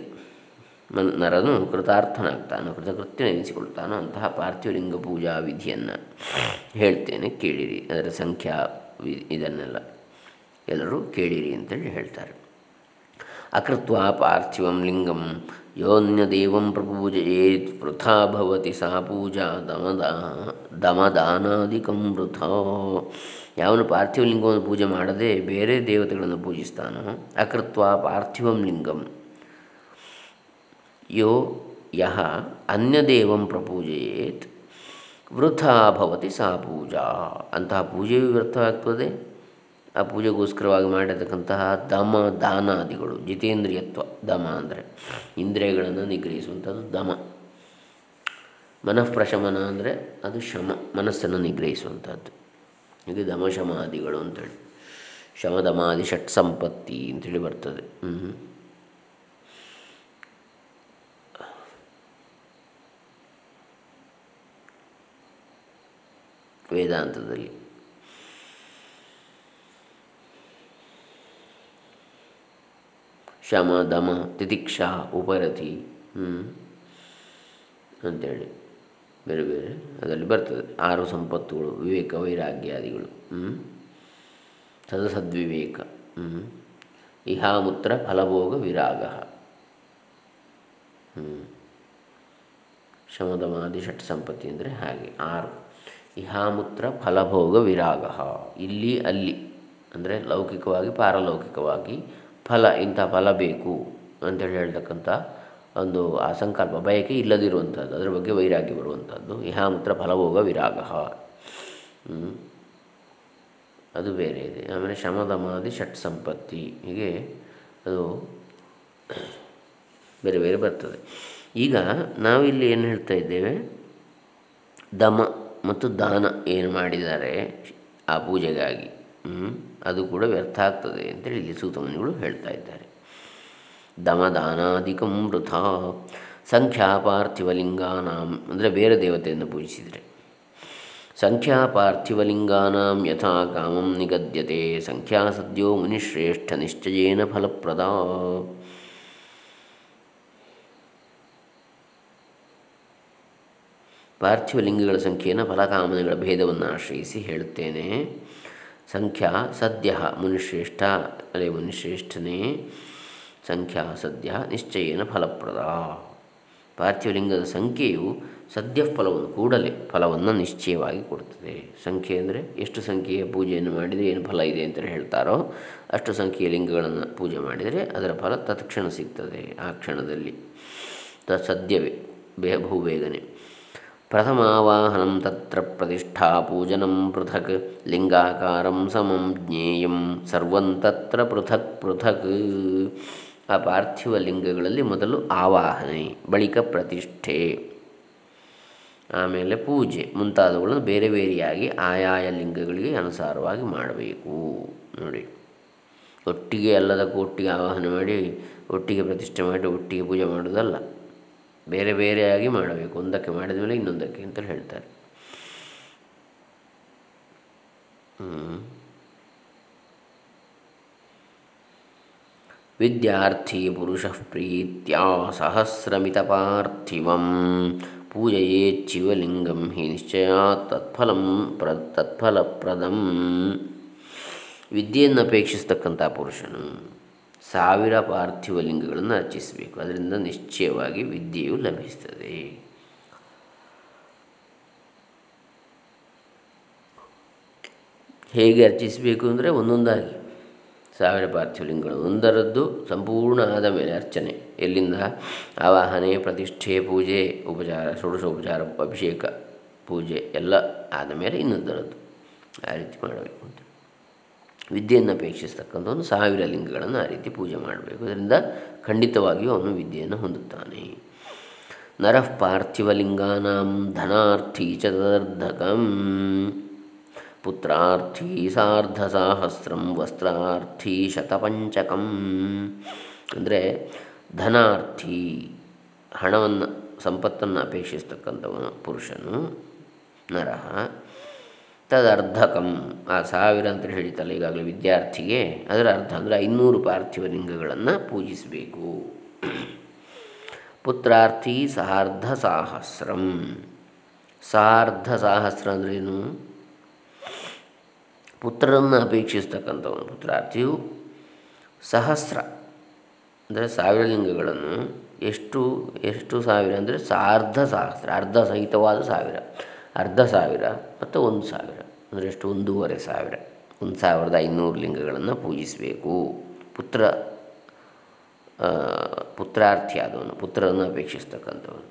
Speaker 1: ಮನ್ ನರನು ಕೃತಾರ್ಥನಾಗ್ತಾನೋ, ಕೃತಕೃತ್ಯ ನೆನೆಸಿಕೊಳ್ತಾನೋ ಅಂತಹ ಪಾರ್ಥಿವಲಿಂಗ ಪೂಜಾ ವಿಧಿಯನ್ನು ಹೇಳ್ತೇನೆ, ಕೇಳಿರಿ. ಅದರ ಸಂಖ್ಯಾ ವಿ ಇದನ್ನೆಲ್ಲ ಎಲ್ಲರೂ ಕೇಳಿರಿ ಅಂತೇಳಿ ಹೇಳ್ತಾರೆ. ಅಕೃತ್ವ ಪಾರ್ಥಿವಂ ಲಿಂಗಂ ಯೋನ್ಯದೇವಂ ಪ್ರಪೂಜಯೇತ್ ವೃಥಾ ಭವತಿ ಸಾ ಪೂಜಾ ದಮದ ದಮದಾನಾದಿಕಂ ವೃಥಾ ಯಾವನು ಪಾರ್ಥಿವ ಲಿಂಗವನ್ನು ಪೂಜೆ ಮಾಡದೆ ಬೇರೆ ದೇವತೆಗಳನ್ನು ಪೂಜಿಸ್ತಾನೋ? ಅಕೃತ್ವ ಪಾರ್ಥಿವಂ ಲಿಂಗಂ. ಯೋ ಯಹ ಅನ್ಯದೇವಂ ಪ್ರಪೂಜಯೇತ್, ವೃಥಾ ಭವತಿ ಸಾ ಪೂಜಾ. ಅಂತಹ ಪೂಜೆಯು ವ್ಯರ್ಥವಾಗ್ತದೆ ಆ ಪೂಜೆಗೋಸ್ಕರವಾಗಿ ಮಾಡಿರ್ತಕ್ಕಂತಹ ದಮ ದಾನಾದಿಗಳು, ಜಿತೇಂದ್ರಿಯತ್ವ, ದಮ ಅಂದರೆ ಇಂದ್ರಿಯಗಳನ್ನು ನಿಗ್ರಹಿಸುವಂಥದ್ದು ದಮ. ಮನಃಪ್ರಶಮನ ಅಂದರೆ ಅದು ಶಮ, ಮನಸ್ಸನ್ನು ನಿಗ್ರಹಿಸುವಂಥದ್ದು. ಹೀಗೆ ದಮಶಮಾದಿಗಳು ಅಂತೇಳಿ. ಶಮದಮಾದಿ ಷಟ್ ಸಂಪತ್ತಿ ಅಂತೇಳಿ ಬರ್ತದೆ. ಹ್ಞೂ ವೇದಾಂತದಲ್ಲಿ. ಶಮ ದಮ, ತಿತಿಕ್ಷಾ, ಉಪರತಿ ಅಂಥೇಳಿ ಬೇರೆ ಬೇರೆ. ಅದರಲ್ಲಿ ಬರ್ತದೆ. ಆರು ಸಂಪತ್ತುಗಳು, ವಿವೇಕ, ವೈರಾಗ್ಯಾದಿಗಳು ಹ್ಞೂ ಸದಸದ್ವಿವೇಕ ಇಹಾಮೂತ್ರ, ಫಲಭೋಗ, ವಿರಾಗ ಹ್ಞೂ ಶಮದಮಾದಿ ಷಟ್ ಸಂಪತ್ತಿ ಅಂದರೆ ಹಾಗೆ. ಆರು, ಇಹಾಮೂತ್ರ, ಫಲಭೋಗ, ವಿರಾಗ. ಇಲ್ಲಿ, ಅಲ್ಲಿ, ಅಂದರೆ ಲೌಕಿಕವಾಗಿ, ಪಾರಲೌಕಿಕವಾಗಿ ಫಲ, ಇಂಥ ಫಲ ಬೇಕು ಅಂತೇಳಿ ಹೇಳ್ತಕ್ಕಂಥ ಒಂದು ಆ ಸಂಕಲ್ಪ ಬಯಕೆ ಇಲ್ಲದಿರುವಂಥದ್ದು, ಅದರ ಬಗ್ಗೆ ವೈರಾಗ್ಯ ಬರುವಂಥದ್ದು. ಇಹಾಮೂತ್ರ ಫಲಭೋಗ ವಿರಾಗ. ಅದು ಬೇರೆ ಇದೆ. ಆಮೇಲೆ ಶಮದಮಾದಿ ಷಟ್ ಸಂಪತ್ತಿ. ಹೀಗೆ ಅದು ಬೇರೆ ಬೇರೆ ಬರ್ತದೆ. ಈಗ ನಾವಿಲ್ಲಿ ಏನು ಹೇಳ್ತಾ ಇದ್ದೇವೆ? ದಮ ಮತ್ತು ದಾನ ಏನು ಮಾಡಿದ್ದಾರೆ ಆ ಪೂಜೆಗಾಗಿ? ಅದು ಕೂಡ ವ್ಯರ್ಥ ಆಗ್ತದೆ ಅಂತೇಳಿ ಇಲ್ಲಿ ಸೂತಮನಿಗಳು ಹೇಳ್ತಾ ಇದ್ದಾರೆ. ದಮದಾನಾಧಿಕಂ ವೃಥಾ ಸಂಖ್ಯಾ ಪಾರ್ಥಿವಲಿಂಗಾನಾಂ ಅಂದರೆ ಬೇರೆ ದೇವತೆಯನ್ನು ಪೂಜಿಸಿದರೆ. ಸಂಖ್ಯಾ ಪಾರ್ಥಿವಲಿಂಗಾನಾಂ ಯಥಾ ಕಾಮಂ ನಿಗದ್ಯತೆ ಸಂಖ್ಯಾ ಸದ್ಯೋ ಮುನಿಶ್ರೇಷ್ಠ ನಿಶ್ಚಯೇನ ಫಲಪ್ರದ. ಪಾರ್ಥಿವಲಿಂಗಗಳ ಸಂಖ್ಯೆಯನ್ನು ಫಲಕಾಮನೆಗಳ ಭೇದವನ್ನು ಆಶ್ರಯಿಸಿ ಹೇಳುತ್ತೇನೆ. ಸಂಖ್ಯಾ ಸದ್ಯ ಮುನಿಶ್ರೇಷ್ಠ, ಅಲೆ ಮುನಿಶ್ರೇಷ್ಠನೇ, ಸಂಖ್ಯಾ ಸದ್ಯ ನಿಶ್ಚಯೇನ ಫಲಪ್ರದ. ಪಾರ್ಥಿವಲಿಂಗದ ಸಂಖ್ಯೆಯು ಸದ್ಯ ಫಲವನ್ನು ಕೂಡಲೇ, ಫಲವನ್ನು ನಿಶ್ಚಯವಾಗಿ ಕೊಡುತ್ತದೆ. ಸಂಖ್ಯೆ ಅಂದರೆ ಎಷ್ಟು ಸಂಖ್ಯೆಯ ಪೂಜೆಯನ್ನು ಮಾಡಿದರೆ ಏನು ಫಲ ಇದೆ ಅಂತ ಹೇಳ್ತಾರೋ ಅಷ್ಟು ಸಂಖ್ಯೆಯ ಲಿಂಗಗಳನ್ನು ಪೂಜೆ ಮಾಡಿದರೆ ಅದರ ಫಲ ತತ್ಕ್ಷಣ ಸಿಗ್ತದೆ ಆ ಕ್ಷಣದಲ್ಲಿ. ತ ಸದ್ಯವೇ, ಬೇ ಬಹುಬೇಗನೆ ಪ್ರಥಮಾವಾಹನಂ ತತ್ರ ಪ್ರತಿಷ್ಠಾ ಪೂಜನಂ ಪೃಥಕ್ ಲಿಂಗಾಕಾರಂ ಸಮಂ ಜ್ಞೇಯಂ ಸರ್ವಂ ತತ್ರ ಪೃಥಕ್ ಪೃಥಕ್ ಆ ಪಾರ್ಥಿವ ಲಿಂಗಗಳಲ್ಲಿ ಮೊದಲು ಆವಾಹನೆ ಬಳಿಕ ಪ್ರತಿಷ್ಠೆ, ಆಮೇಲೆ ಪೂಜೆ ಮುಂತಾದವುಗಳನ್ನು ಬೇರೆ ಬೇರೆಯಾಗಿ ಆಯಾಯ ಲಿಂಗಗಳಿಗೆ ಅನುಸಾರವಾಗಿ ಮಾಡಬೇಕು. ನೋಡಿ, ಒಟ್ಟಿಗೆ ಎಲ್ಲದಕ್ಕೂ ಒಟ್ಟಿಗೆ ಆವಾಹನೆ ಮಾಡಿ, ಒಟ್ಟಿಗೆ ಪ್ರತಿಷ್ಠೆ ಮಾಡಿ, ಒಟ್ಟಿಗೆ ಪೂಜೆ ಮಾಡೋದಲ್ಲ ಬೇರೆ ಬೇರೆಯಾಗಿ ಮಾಡಬೇಕು. ಒಂದಕ್ಕೆ ಮಾಡಿದ ಮೇಲೆ ಇನ್ನೊಂದಕ್ಕೆ ಅಂತ ಹೇಳ್ತಾರೆ. ವಿದ್ಯಾರ್ಥಿ ಪುರುಷ ಪ್ರೀತ್ಯಾ ಪಾರ್ಥಿವಂ. ಶಿವಲಿಂಗಂ ಹಿ ನಿಶ್ಚಯ ತತ್ಫಲಂ ಪ್ರ, ತತ್ಫಲಪ್ರದಂ. ವಿದ್ಯೆಯನ್ನು ಅಪೇಕ್ಷಿಸ್ತಕ್ಕಂಥ ಪುರುಷನು ಸಾವಿರ ಪಾರ್ಥಿವ ಲಿಂಗಗಳನ್ನು ಅರ್ಚಿಸಬೇಕು. ಅದರಿಂದ ನಿಶ್ಚಯವಾಗಿ ವಿದ್ಯೆಯು ಲಭಿಸ್ತದೆ. ಹೇಗೆ ಅರ್ಚಿಸಬೇಕು ಅಂದರೆ ಒಂದೊಂದಾಗಿ. ಸಾವಿರ ಪಾರ್ಥಿವಲಿಂಗಗಳು ಒಂದರದ್ದು ಸಂಪೂರ್ಣ ಆದ ಮೇಲೆ ಅರ್ಚನೆ. ಎಲ್ಲಿಂದ? ಆವಾಹನೆ, ಪ್ರತಿಷ್ಠೆ, ಪೂಜೆ, ಉಪಚಾರ ಷೋಡಶೋಪಚಾರ ಅಭಿಷೇಕ, ಪೂಜೆ ಎಲ್ಲ ಆದ ಮೇಲೆ ಇನ್ನೊಂದರದ್ದು. ಆ ರೀತಿ ಮಾಡಬೇಕು. ವಿದ್ಯೆಯನ್ನು ಅಪೇಕ್ಷಿಸ್ತಕ್ಕಂಥವನು ಸಾವಿರ ಲಿಂಗಗಳನ್ನು ಆ ರೀತಿ ಪೂಜೆ ಮಾಡಬೇಕು. ಅದರಿಂದ ಖಂಡಿತವಾಗಿಯೂ ಅವನು ವಿದ್ಯೆಯನ್ನು ಹೊಂದುತ್ತಾನೆ. ನರಃ ಪಾರ್ಥಿವಲಿಂಗಾನಾಂ ಧನಾರ್ಥಿ ಚತುರ್ಧಕಂ ಪುತ್ರಾರ್ಥಿ ಸಾರ್ಧ ಸಹಸ್ರಂ ವಸ್ತ್ರಾರ್ಥಿ ಶತಪಂಚಕಂ. ಅಂದರೆ ಧನಾರ್ಥಿ ಹಣವನ್ನು ಸಂಪತ್ತನ್ನು ಅಪೇಕ್ಷಿಸ್ತಕ್ಕಂಥವನು ಪುರುಷನು ನರಹ. ತದರ್ಧಕಂ. ಆ ಸಾವಿರ ಅಂತ ಹೇಳಿತಲ್ಲ ಈಗಾಗಲೇ ವಿದ್ಯಾರ್ಥಿಗೆ. ಅದರ ಅರ್ಥ ಅಂದರೆ ಐನೂರು ಪಾರ್ಥಿವ ಲಿಂಗಗಳನ್ನು ಪೂಜಿಸಬೇಕು. ಪುತ್ರಾರ್ಥಿ ಸಹಾರ್ಧ ಸಾಹಸ್ರಂ. ಸಾರ್ಧ ಸಾಹಸ್ರ ಅಂದ್ರೇನು ಪುತ್ರರನ್ನು ಅಪೇಕ್ಷಿಸ್ತಕ್ಕಂಥವನು ಪುತ್ರಾರ್ಥಿಯು. ಸಹಸ್ರ ಅಂದರೆ ಸಾವಿರ ಲಿಂಗಗಳನ್ನು. ಎಷ್ಟು ಎಷ್ಟು ಸಾವಿರ ಅಂದರೆ ಸಾರ್ಧ ಸಹಸ್ರ, ಅರ್ಧ ಸಹಿತವಾದ ಸಾವಿರ. ಅರ್ಧ ಸಾವಿರ ಮತ್ತು ಒಂದು ಸಾವಿರ, ಅಂದರೆ ಎಷ್ಟು ಒಂದೂವರೆ ಸಾವಿರ. ಒಂದು ಸಾವಿರದ ಐನೂರು ಲಿಂಗಗಳನ್ನು ಪೂಜಿಸಬೇಕು. ಪುತ್ರ ಪುತ್ರಾರ್ಥಿ ಆದವನು, ಪುತ್ರರನ್ನು ಅಪೇಕ್ಷಿಸ್ತಕ್ಕಂಥವನು.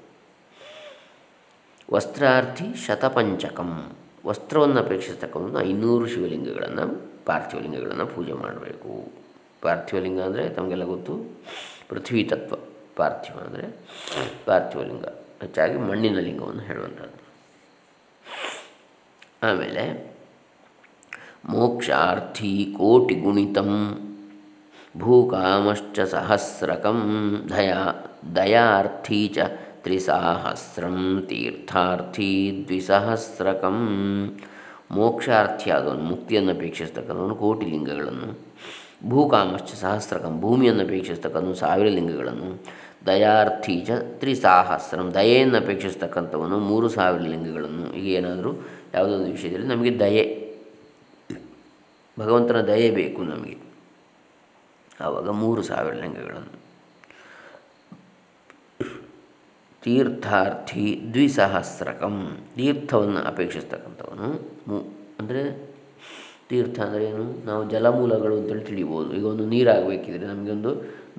Speaker 1: ವಸ್ತ್ರಾರ್ಥಿ ಶತಪಂಚಕಂ. ವಸ್ತ್ರವನ್ನು ಅಪೇಕ್ಷಿಸ್ತಕ್ಕಂಥ ಐನೂರು ಶಿವಲಿಂಗಗಳನ್ನು, ಪಾರ್ಥಿವಲಿಂಗಗಳನ್ನು ಪೂಜೆ ಮಾಡಬೇಕು. ಪಾರ್ಥಿವಲಿಂಗ ಅಂದರೆ ತಮಗೆಲ್ಲ ಗೊತ್ತು? ಪೃಥ್ವಿ ತತ್ವ ಪಾರ್ಥಿವ ಅಂದರೆ ಪಾರ್ಥಿವಲಿಂಗ. ಹೆಚ್ಚಾಗಿ ಮಣ್ಣಿನ ಲಿಂಗವನ್ನು ಹೇಳುವಂಥದ್ದು. ಆಮೇಲೆ ಮೋಕ್ಷಾರ್ಥಿ ಕೋಟಿ ಗುಣಿತಂ ಭೂಕಾಮಶ್ಚ ಸಹಸ್ರಕಂ ದಯಾ, ದಯಾರ್ಥಿ ಚ ತ್ರಿಸಹಸ್ರಂ ತೀರ್ಥಾರ್ಥಿ ದ್ವಿಸಹಸ್ರಕಂ. ಮೋಕ್ಷಾರ್ಥಿಯಾದವನು ಮುಕ್ತಿಯನ್ನು ಅಪೇಕ್ಷಿಸ್ತಕ್ಕಂಥವನು ಕೋಟಿ ಲಿಂಗಗಳನ್ನು ಭೂಕಾಮಶ್ಚ ಸಹಸ್ರಕಂ ಭೂಮಿಯನ್ನು ಅಪೇಕ್ಷಿಸ್ತಕ್ಕಂಥ ಸಾವಿರ ಲಿಂಗಗಳನ್ನು ದಯಾರ್ಥಿ ಚ ತ್ರಿಸಾಹಸ್ರಂ ದಯೆಯನ್ನು ಅಪೇಕ್ಷಿಸ್ತಕ್ಕಂಥವನು ಮೂರು ಸಾವಿರ ಲಿಂಗಗಳನ್ನು ಈಗ ಏನಾದರೂ ಯಾವುದೋ ಒಂದು ವಿಷಯದಲ್ಲಿ ನಮಗೆ ದಯೆ. ಭಗವಂತನ ದಯೆ ಬೇಕು ನಮಗೆ. ಆವಾಗ ಮೂರು ಸಾವಿರ ಲಿಂಗಗಳನ್ನು ತೀರ್ಥಾರ್ಥಿ ದ್ವಿಸಹಸ್ರಕಂ. ತೀರ್ಥವನ್ನು ಅಪೇಕ್ಷಿಸ್ತಕ್ಕಂಥವನು ಮೂ, ಅಂದರೆ ತೀರ್ಥ ಅಂದರೆ ಏನು? ನಾವು ಜಲಮೂಲಗಳು ಅಂತೇಳಿ ತಿಳಿಬೋದು. ಈಗ ಒಂದು ನೀರಾಗಬೇಕಿದ್ರೆ ನಮಗೆ ಒಂದು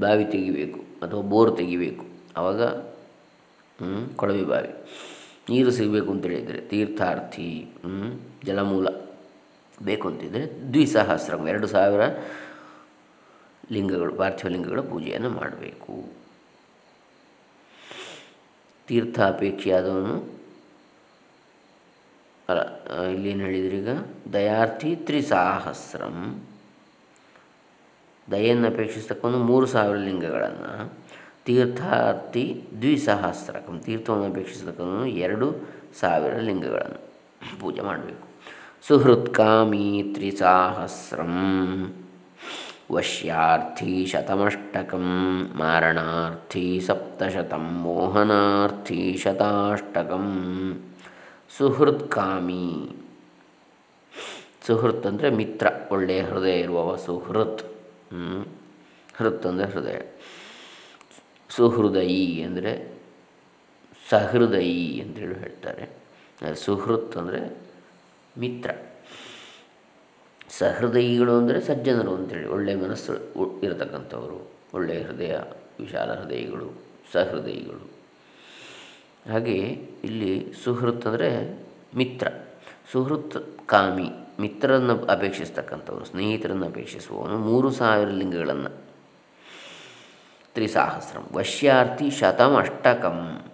Speaker 1: ಬಾವಿ ತೆಗಿಬೇಕು ಅಥವಾ ಬೋರ್ ತೆಗಿಬೇಕು. ಆವಾಗ ಕೊಳವೆ ಬಾವಿ. ನೀರು ಸಿಗಬೇಕು ಅಂತ ಹೇಳಿದರೆ ತೀರ್ಥಾರ್ಥಿ ಜಲಮೂಲ ಬೇಕು ಅಂತಿದ್ದರೆ ದ್ವಿಸಹಸ್ರಂ ಎರಡು ಸಾವಿರ ಲಿಂಗಗಳು, ಪಾರ್ಥಿವ ಲಿಂಗಗಳ ಪೂಜೆಯನ್ನು ಮಾಡಬೇಕು. ತೀರ್ಥಾಪೇಕ್ಷೆಯಾದವನು, ಅಲ್ಲ ಇಲ್ಲೇನು ಹೇಳಿದ್ರೀಗ ದಯಾರ್ಥಿ ತ್ರಿಸಾಹಸ್ರಂ. ದಯೆಯನ್ನು ಅಪೇಕ್ಷಿಸ್ತಕ್ಕಂಥ ಮೂರು ಸಾವಿರ ಲಿಂಗಗಳನ್ನು ತೀರ್ಥಾರ್ಥಿ ದ್ವಿಸಹಸ್ರಕಂ. ತೀರ್ಥವನ್ನು ಅಪೇಕ್ಷಿಸತಕ್ಕಂಥ ಎರಡು ಸಾವಿರ ಲಿಂಗಗಳನ್ನು ಪೂಜೆ ಮಾಡಬೇಕು. ಸುಹೃತ್ಕಾಮಿ ತ್ರಿಸಹಸ್ರಂ. ವಶ್ಯಾರ್ಥಿ ಶತಮಷ್ಟಕಂ. ಮಾರಣಾರ್ಥಿ ಸಪ್ತಶತಂ. ಮೋಹನಾರ್ಥಿ ಶತಾಷ್ಟಕಂ. ಸುಹೃತ್ಕಾಮಿ. ಸುಹೃತ್ ಅಂದರೆ ಮಿತ್ರ, ಒಳ್ಳೆಯ ಹೃದಯ ಇರುವವ ಸುಹೃತ್. ಹೃತ್ ಅಂದರೆ ಹೃದಯ. ಸುಹೃದಯಿ ಅಂದರೆ ಸಹೃದಯಿ ಅಂತೇಳಿ ಹೇಳ್ತಾರೆ. ಸುಹೃತ್ ಅಂದರೆ ಮಿತ್ರ. ಸಹೃದಯಿಗಳು ಅಂದರೆ ಸಜ್ಜನರು ಅಂತೇಳಿ ಒಳ್ಳೆಯ ಮನಸ್ಸು ಇರತಕ್ಕಂಥವರು ಒಳ್ಳೆಯ ಹೃದಯ, ವಿಶಾಲ ಹೃದಯಗಳು, ಸಹೃದಯಿಗಳು. ಹಾಗೆ ಇಲ್ಲಿ ಸುಹೃತ್ ಅಂದರೆ ಮಿತ್ರ. ಸುಹೃತ್ ಕಾಮಿ, ಮಿತ್ರರನ್ನು ಅಪೇಕ್ಷಿಸ್ತಕ್ಕಂಥವ್ರು, ಸ್ನೇಹಿತರನ್ನು ಅಪೇಕ್ಷಿಸುವವನು ಮೂರು ಸಾವಿರ ಲಿಂಗಗಳನ್ನು. ತ್ರಿಸಾಹಸ್ರಂ. ವಶ್ಯಾರ್ಥಿ ಶತಮ ಅಷ್ಟಕಂ.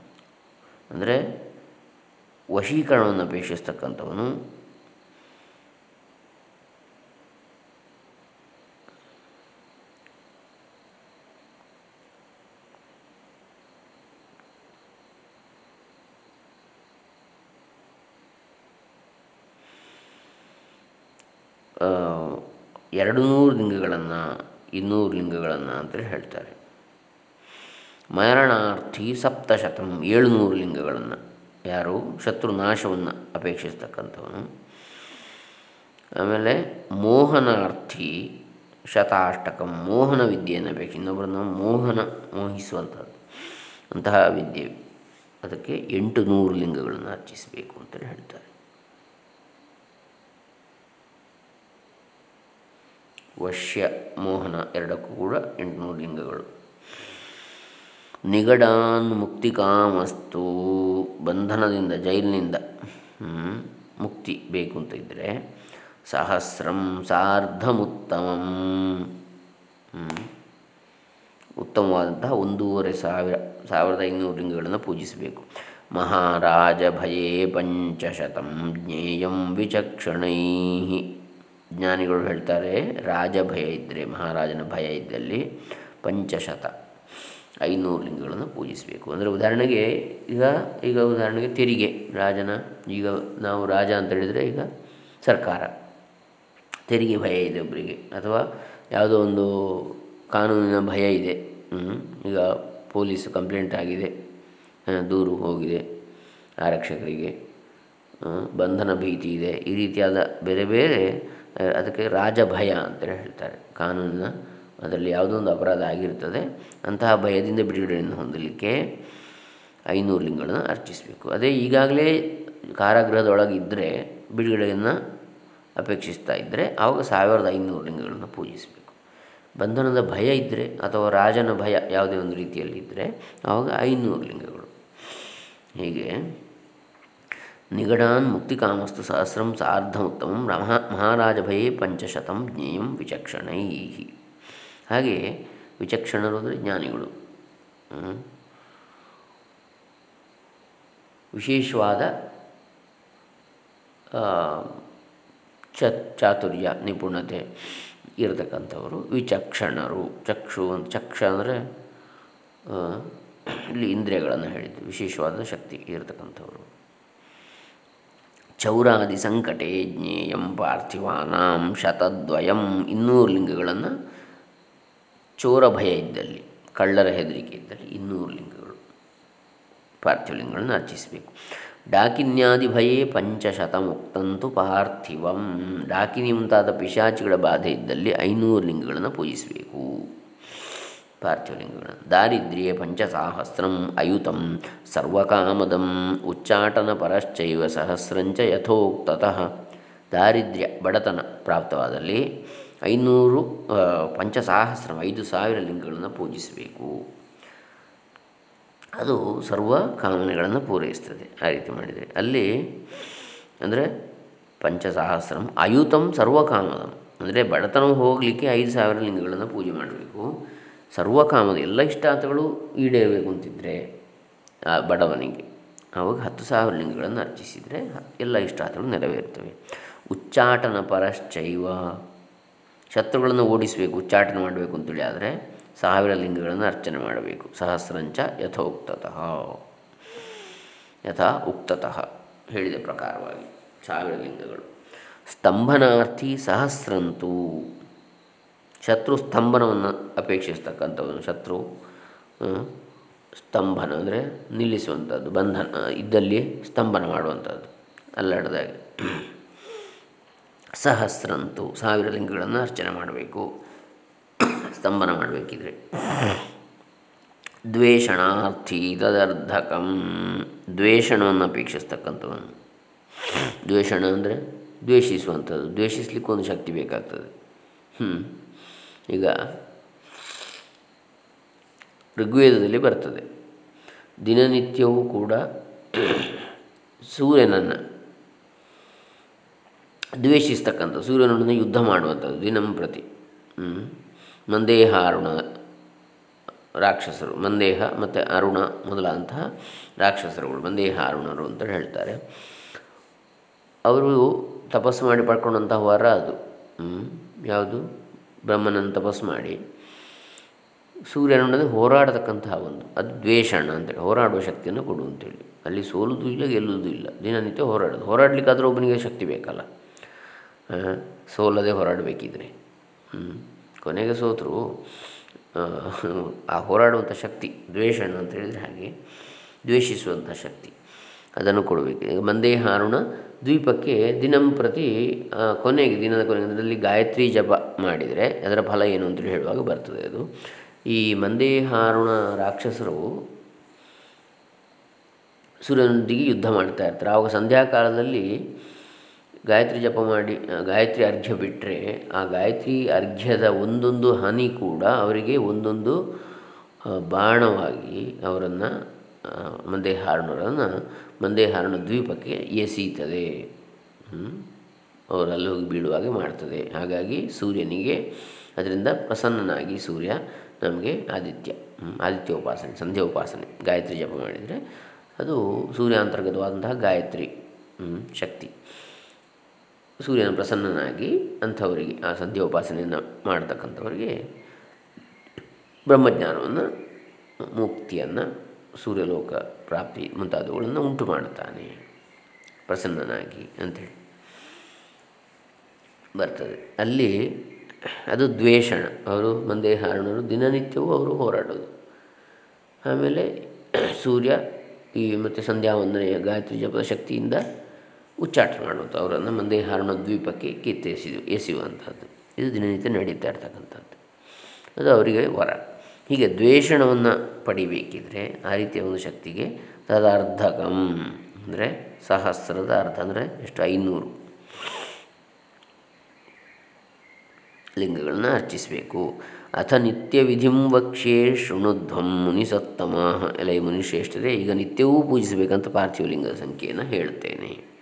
Speaker 1: ಅಂದರೆ ವಶೀಕರಣವನ್ನು ಅಪೇಕ್ಷಿಸ್ತಕ್ಕಂಥವನು. ಎರಡು ನೂರು ಲಿಂಗಗಳನ್ನು ಇನ್ನೂರು ಲಿಂಗಗಳನ್ನು ಅಂತೇಳಿ ಹೇಳ್ತಾರೆ. ಮರಣಾರ್ಥಿ ಸಪ್ತಶತಂ ಏಳುನೂರು ಲಿಂಗಗಳನ್ನು. ಯಾರು? ಶತ್ರು ನಾಶವನ್ನು ಅಪೇಕ್ಷಿಸ್ತಕ್ಕಂಥವನು. ಆಮೇಲೆ ಮೋಹನಾರ್ಥಿ ಶತಾಷ್ಟಕಂ ಮೋಹನ ವಿದ್ಯೆಯನ್ನು ಅಪೇಕ್ಷೆ ಇನ್ನೊಬ್ಬರನ್ನು ಮೋಹನ ಮೋಹಿಸುವಂಥದ್ದು. ಅಂತಹ ವಿದ್ಯೆ. ಅದಕ್ಕೆ ಎಂಟು ನೂರು ಲಿಂಗಗಳನ್ನು ಅರ್ಚಿಸಬೇಕು ಅಂತೇಳಿ ಹೇಳ್ತಾರೆ. ವಶ್ಯ ಮೋಹನ ಎರಡಕ್ಕೂ ಕೂಡ ಎಂಟುನೂರು ಲಿಂಗಗಳು. ನಿಗಡಾನ್ ಮುಕ್ತಿಕಾಮಸ್ತು ಬಂಧನದಿಂದ, ಜೈಲಿನಿಂದ. ಮುಕ್ತಿ ಬೇಕು ಅಂತ ಇದ್ದರೆ ಸಹಸ್ರಂ ಸಾರ್ಧಮುತ್ತಮಂ. ಉತ್ತಮವಾದಂತಹ ಒಂದೂವರೆ ಸಾವಿರ, ಸಾವಿರದ ಐನೂರು ಲಿಂಗಗಳನ್ನು ಪೂಜಿಸಬೇಕು. ಮಹಾರಾಜ ಭಯೇ ಪಂಚಶತಂ ಜ್ಞೇಯಂ ವಿಚಕ್ಷಣೈ ಜ್ಞಾನಿಗಳು ಹೇಳ್ತಾರೆ ರಾಜ ಭಯ ಇದ್ದರೆ ಮಹಾರಾಜನ ಭಯ ಇದ್ದಲ್ಲಿ ಪಂಚಶತ. ಐನೂರು ಲಿಂಗಗಳನ್ನು ಪೂಜಿಸಬೇಕು. ಅಂದರೆ ಉದಾಹರಣೆಗೆ ಈಗ ಈಗ ಉದಾಹರಣೆಗೆ ತೆರಿಗೆ, ರಾಜನ, ಈಗ ನಾವು ರಾಜ ಅಂತ ಹೇಳಿದರೆ ಈಗ ಸರ್ಕಾರ. ತೆರಿಗೆ ಭಯ ಇದೆ ಒಬ್ಬರಿಗೆ ಅಥವಾ ಯಾವುದೋ ಒಂದು ಕಾನೂನಿನ ಭಯ ಇದೆ. ಈಗ ಪೊಲೀಸ್ ಕಂಪ್ಲೇಂಟ್ ಆಗಿದೆ ದೂರು ಹೋಗಿದೆ, ಆರಕ್ಷಕರಿಗೆ ಬಂಧನ ಭೀತಿ ಇದೆ, ಈ ರೀತಿಯಾದ ಬೇರೆ ಬೇರೆ, ಅದಕ್ಕೆ ರಾಜಭಯ ಅಂತೇಳಿ ಹೇಳ್ತಾರೆ, ಕಾನೂನಿನ ಅದರಲ್ಲಿ ಯಾವುದೋ ಒಂದು ಅಪರಾಧ ಆಗಿರ್ತದೆ, ಅಂತಹ ಭಯದಿಂದ ಬಿಡುಗಡೆಯನ್ನು ಹೊಂದಲಿಕ್ಕೆ ಐನೂರು ಲಿಂಗಗಳನ್ನು ಅರ್ಚಿಸಬೇಕು. ಅದೇ ಈಗಾಗಲೇ ಕಾರಾಗೃಹದೊಳಗಿದ್ದರೆ ಬಿಡುಗಡೆಯನ್ನು ಅಪೇಕ್ಷಿಸ್ತಾ ಇದ್ದರೆ ಆವಾಗ ಸಾವಿರದ ಐನೂರು ಲಿಂಗಗಳನ್ನು ಪೂಜಿಸಬೇಕು. ಬಂಧನದ ಭಯ ಇದ್ದರೆ ಅಥವಾ ರಾಜನ ಭಯ ಯಾವುದೇ ಒಂದು ರೀತಿಯಲ್ಲಿ ಇದ್ದರೆ ಆವಾಗ ಐನೂರು ಲಿಂಗಗಳು. ಹೀಗೆ ನಿಗಡಾನ್ ಮುಕ್ತಿಕಾಮಸ್ತು ಸಹಸ್ರಂ ಸಾರ್ಧಮುತ್ತಮಂ ಮಹಾ ಮಹಾರಾಜ ಭಯೇ ಪಂಚಶತಂ ಜ್ಞೇಯಂ ವಿಚಕ್ಷಣೈ ಹಾಗೆಯೇ ವಿಚಕ್ಷಣರು ಅಂದರೆ ಜ್ಞಾನಿಗಳು. ವಿಶೇಷವಾದ ಚ, ಚಾತುರ್ಯ, ನಿಪುಣತೆ ಇರತಕ್ಕಂಥವರು, ವಿಚಕ್ಷಣರು, ಚಕ್ಷು ಅಂತ ಚಕ್ಷ ಅಂದರೆ ಇಲ್ಲಿ ಇಂದ್ರಿಯಗಳನ್ನು ಹೇಳಿದ್ದು, ವಿಶೇಷವಾದ ಶಕ್ತಿ ಇರತಕ್ಕಂಥವರು. ಚೌರಾದಿ ಸಂಕಟೇ ಜ್ಞೇಯಂ ಪಾರ್ಥಿವಾನಾಂ ಶತದ್ವಯಂ ಇನ್ನೂರು ಲಿಂಗಗಳನ್ನು ಚೋರ ಭಯ ಇದ್ದಲ್ಲಿ, ಕಳ್ಳರ ಹೆದರಿಕೆ ಇದ್ದಲ್ಲಿ ಇನ್ನೂರು ಲಿಂಗಗಳು ಪಾರ್ಥಿವಲಿಂಗಗಳನ್ನು ಅರ್ಚಿಸಬೇಕು. ಡಾಕಿನ್ಯಾದಿ ಭಯೇ ಪಂಚಶತ ಮುಕ್ತಂತು ಪಾರ್ಥಿವಂ. ಡಾಕಿನಿ ಮುಂತಾದ ಪಿಶಾಚಿಗಳ ಬಾಧೆ ಇದ್ದಲ್ಲಿ ಐನೂರು ಲಿಂಗಗಳನ್ನು ಪೂಜಿಸಬೇಕು. ಪಾರ್ಥಿವಲಿಂಗಗಳನ್ನು. ದಾರಿದ್ರ್ಯ ಪಂಚಸಾಹಸ್ರಂ ಅಯುತಂ ಸರ್ವಕಾಮದಂ ಉಚ್ಚಾಟನ ಪರಶ್ಚೈವ ಸಹಸ್ರಂಚ ಯಥೋಕ್ತತಃ. ದಾರಿದ್ರ್ಯ ಬಡತನ ಪ್ರಾಪ್ತವಾದಲ್ಲಿ ಐನೂರು ಪಂಚಸಾಹಸ್ರಂ ಐದು ಸಾವಿರ ಲಿಂಗಗಳನ್ನು ಪೂಜಿಸಬೇಕು. ಅದು ಸರ್ವ ಕಾಮನೆಗಳನ್ನು ಪೂರೈಸ್ತದೆ, ಆ ರೀತಿ ಮಾಡಿದರೆ. ಅಲ್ಲಿ ಅಂದರೆ ಪಂಚಸಹಸ್ರಂ ಅಯುತಂ ಸರ್ವಕಾಮದಂ ಅಂದರೆ ಬಡತನ ಹೋಗಲಿಕ್ಕೆ ಐದು ಸಾವಿರ ಲಿಂಗಗಳನ್ನು ಪೂಜೆ ಮಾಡಬೇಕು. ಸರ್ವಕಾಮದ ಎಲ್ಲ ಇಷ್ಟಾರ್ಥಗಳು ಈಡೇರಬೇಕು ಅಂತಿದ್ದರೆ ಆ, ಬಡವನಿಗೆ. ಅವಾಗ ಹತ್ತು ಸಾವಿರ ಲಿಂಗಗಳನ್ನು ಅರ್ಚಿಸಿದರೆ ಎಲ್ಲ ಇಷ್ಟಾರ್ಥಗಳು ನೆರವೇರ್ತವೆ. ಉಚ್ಚಾಟನ ಪರಶ್ಚೈವ. ಶತ್ರುಗಳನ್ನು ಓಡಿಸಬೇಕು ಉಚ್ಚಾಟನೆ ಮಾಡಬೇಕು ಅಂತೇಳಿ ಆದರೆ ಸಾವಿರ ಲಿಂಗಗಳನ್ನು ಅರ್ಚನೆ ಮಾಡಬೇಕು. ಸಹಸ್ರಂಚ ಯಥೋಕ್ತತಃ. ಯಥಾ ಉಕ್ತತಃ ಹೇಳಿದ ಪ್ರಕಾರವಾಗಿ ಸಾವಿರ ಲಿಂಗಗಳು. ಸ್ತಂಭನಾರ್ಥಿ ಸಹಸ್ರಂತೂ. ಶತ್ರು ಸ್ತಂಭನವನ್ನು ಅಪೇಕ್ಷಿಸ್ತಕ್ಕಂಥವನು ಶತ್ರು ಸ್ತಂಭನ ಅಂದರೆ ನಿಲ್ಲಿಸುವಂಥದ್ದು, ಬಂಧನ ಇದ್ದಲ್ಲಿ ಸ್ತಂಭನ ಮಾಡುವಂಥದ್ದು. ಅಲ್ಲಾಡದಾಗೆ. ಸಹಸ್ರಂತು ಸಾವಿರ ಲಿಂಗಗಳನ್ನು ಅರ್ಚನೆ ಮಾಡಬೇಕು. ಸ್ತಂಭನ ಮಾಡಬೇಕಿದ್ರೆ. ದ್ವೇಷಣಾರ್ಥಿ ತದರ್ಧಕಂ. ದ್ವೇಷಣವನ್ನು ಅಪೇಕ್ಷಿಸ್ತಕ್ಕಂಥವನು. ದ್ವೇಷಣ ಅಂದರೆ ದ್ವೇಷಿಸುವಂಥದ್ದು. ದ್ವೇಷಿಸ್ಲಿಕ್ಕೆ ಒಂದು ಶಕ್ತಿ ಬೇಕಾಗ್ತದೆ. ಈಗ ಋಗ್ವೇದದಲ್ಲಿ ಬರ್ತದೆ. ದಿನನಿತ್ಯವೂ ಕೂಡ ಸೂರ್ಯನನ್ನು ದ್ವೇಷಿಸ್ತಕ್ಕಂಥ ಸೂರ್ಯನೊಡನೆ ಯುದ್ಧ ಮಾಡುವಂಥದ್ದು ದಿನಂ ಪ್ರತಿ. ಮಂದೇಹ ಅರುಣ ರಾಕ್ಷಸರು. ಮಂದೇಹ ಮತ್ತು ಅರುಣ ಮೊದಲಾದಂತಹ ರಾಕ್ಷಸರುಗಳು. ಮಂದೇಹ ಅರುಣರು ಅಂತ ಹೇಳ್ತಾರೆ. ಅವರು ತಪಸ್ಸು ಮಾಡಿ ಪಡ್ಕೊಂಡಂತಹ ವರ ಅದು. ಯಾವುದು? ಬ್ರಹ್ಮನನ್ನು ತಪಸ್ಸು ಮಾಡಿ. ಸೂರ್ಯನೊಡನೆ ಹೋರಾಡತಕ್ಕಂತಹ ಒಂದು. ಅದು ದ್ವೇಷಣ ಅಂತೇಳಿ ಹೋರಾಡುವ ಶಕ್ತಿಯನ್ನು ಕೊಡು ಅಂತೇಳಿ ಅಲ್ಲಿ ಸೋಲುವುದು ಇಲ್ಲ ಗೆಲ್ಲುವುದೂ ಇಲ್ಲ. ದಿನನಿತ್ಯ ಹೋರಾಡೋದು. ಹೋರಾಡಲಿಕ್ಕಾದರೂ ಒಬ್ಬನಿಗೆ ಶಕ್ತಿ ಬೇಕಲ್ಲ. ಸೋಲದೆ ಹೋರಾಡಬೇಕಿದ್ರೆ. ಕೊನೆಗೆ ಸೋತರು, ಆ ಹೋರಾಡುವಂಥ ಶಕ್ತಿ, ದ್ವೇಷ ಅಂತ ಹೇಳಿದರೆ ಹಾಗೆ, ದ್ವೇಷಿಸುವಂಥ ಶಕ್ತಿ ಅದನ್ನು ಕೊಡಬೇಕು. ಮಂದೇ ಹಾರುಣ ದ್ವೀಪಕ್ಕೆ ದಿನಂಪ್ರತಿ ಕೊನೆಗೆ, ದಿನದ ಕೊನೆಗೆ ಗಾಯತ್ರಿ ಜಪ ಮಾಡಿದರೆ ಅದರ ಫಲ ಏನು ಅಂತೇಳಿ ಹೇಳುವಾಗ ಬರ್ತದೆ ಅದು. ಈ ಮಂದೇ ಹಾರುಣ ರಾಕ್ಷಸರು ಸೂರ್ಯನೊಂದಿಗೆ ಯುದ್ಧ ಮಾಡ್ತಾ ಇರ್ತಾರೆ. ಆವಾಗ ಸಂಧ್ಯಾಕಾಲದಲ್ಲಿ ಗಾಯತ್ರಿ ಜಪ ಮಾಡಿ ಗಾಯತ್ರಿ ಅರ್ಘ್ಯ ಬಿಟ್ಟರೆ ಆ ಗಾಯತ್ರಿ ಅರ್ಘ್ಯದ ಒಂದೊಂದು ಹನಿ ಕೂಡ ಅವರಿಗೆ ಒಂದೊಂದು ಬಾಣವಾಗಿ ಅವರನ್ನು ಮಂದೇ ಹಾರ್ಣರನ್ನು ಮಂದೇ ಹಾರಣ ದ್ವೀಪಕ್ಕೆ ಎಸೆಯುತ್ತದೆ ಅವರು ಅಲ್ಲಿ ಹೋಗಿ ಬೀಳುವಾಗೆ ಮಾಡ್ತದೆ. ಹಾಗಾಗಿ ಸೂರ್ಯನಿಗೆ ಅದರಿಂದ ಪ್ರಸನ್ನನಾಗಿ ಸೂರ್ಯ ನಮಗೆ ಆದಿತ್ಯ ಆದಿತ್ಯ ಉಪಾಸನೆ ಸಂಧ್ಯಾ ಉಪಾಸನೆ ಗಾಯತ್ರಿ ಜಪ ಮಾಡಿದರೆ ಅದು ಸೂರ್ಯಾಂತರ್ಗತವಾದಂತಹ ಗಾಯತ್ರಿ ಶಕ್ತಿ. ಸೂರ್ಯನ ಪ್ರಸನ್ನನಾಗಿ ಅಂಥವರಿಗೆ, ಆ ಉಪಾಸನೆಯನ್ನು ಮಾಡತಕ್ಕಂಥವರಿಗೆ ಬ್ರಹ್ಮಜ್ಞಾನವನ್ನು, ಮುಕ್ತಿಯನ್ನು, ಸೂರ್ಯಲೋಕ ಪ್ರಾಪ್ತಿ ಮುಂತಾದವುಗಳನ್ನು ಉಂಟು ಮಾಡುತ್ತಾನೆ. ಪ್ರಸನ್ನನಾಗಿ ಅಂಥೇಳಿ ಬರ್ತದೆ. ಅಲ್ಲಿ ಅದು ದ್ವೇಷಣ. ಅವರು ಮಂದೇ ಹಾರಣರು ದಿನನಿತ್ಯವೂ ಅವರು ಹೋರಾಡೋದು. ಆಮೇಲೆ ಸೂರ್ಯ ಈ ಮತ್ತು ಸಂಧ್ಯಾ ವಂದನೆಯ ಗಾಯತ್ರಿ ಜಪದ ಶಕ್ತಿಯಿಂದ ಉಚ್ಚಾಟನೆ ಮಾಡುವಂಥ ಅವರನ್ನು ಮಂದೇಹಾರಣ ದ್ವೀಪಕ್ಕೆ ಕಿತ್ತೆಸಿದು ಎಸೆಯುವಂಥದ್ದು. ಇದು ದಿನನಿತ್ಯ ನಡೀತಾ ಇರ್ತಕ್ಕಂಥದ್ದು. ಅದು ಅವರಿಗೆ ವರ. ಹೀಗೆ ದ್ವೇಷಣವನ್ನು ಪಡಿಬೇಕಿದ್ರೆ ಆ ರೀತಿಯ ಒಂದು ಶಕ್ತಿಗೆ ತದರ್ಧಕಂ ಅಂದರೆ ಸಹಸ್ರದ ಅರ್ಧ ಅಂದರೆ ಎಷ್ಟು? ಐನೂರು ಲಿಂಗಗಳನ್ನು ಅರ್ಚಿಸಬೇಕು. ಅಥ ನಿತ್ಯ ವಿಧಿಂ ವಕ್ಷೇ ಶೃಣುಧ್ವಂ ಮುನಿಸತ್ತಮ. ಈ ಮುನಿಶ್ರೇಷ್ಠರೇ, ಈಗ ನಿತ್ಯವೂ ಪೂಜಿಸಬೇಕಂತ ಪಾರ್ಥಿವ ಲಿಂಗದ ಸಂಖ್ಯೆಯನ್ನು ಹೇಳುತ್ತೇನೆ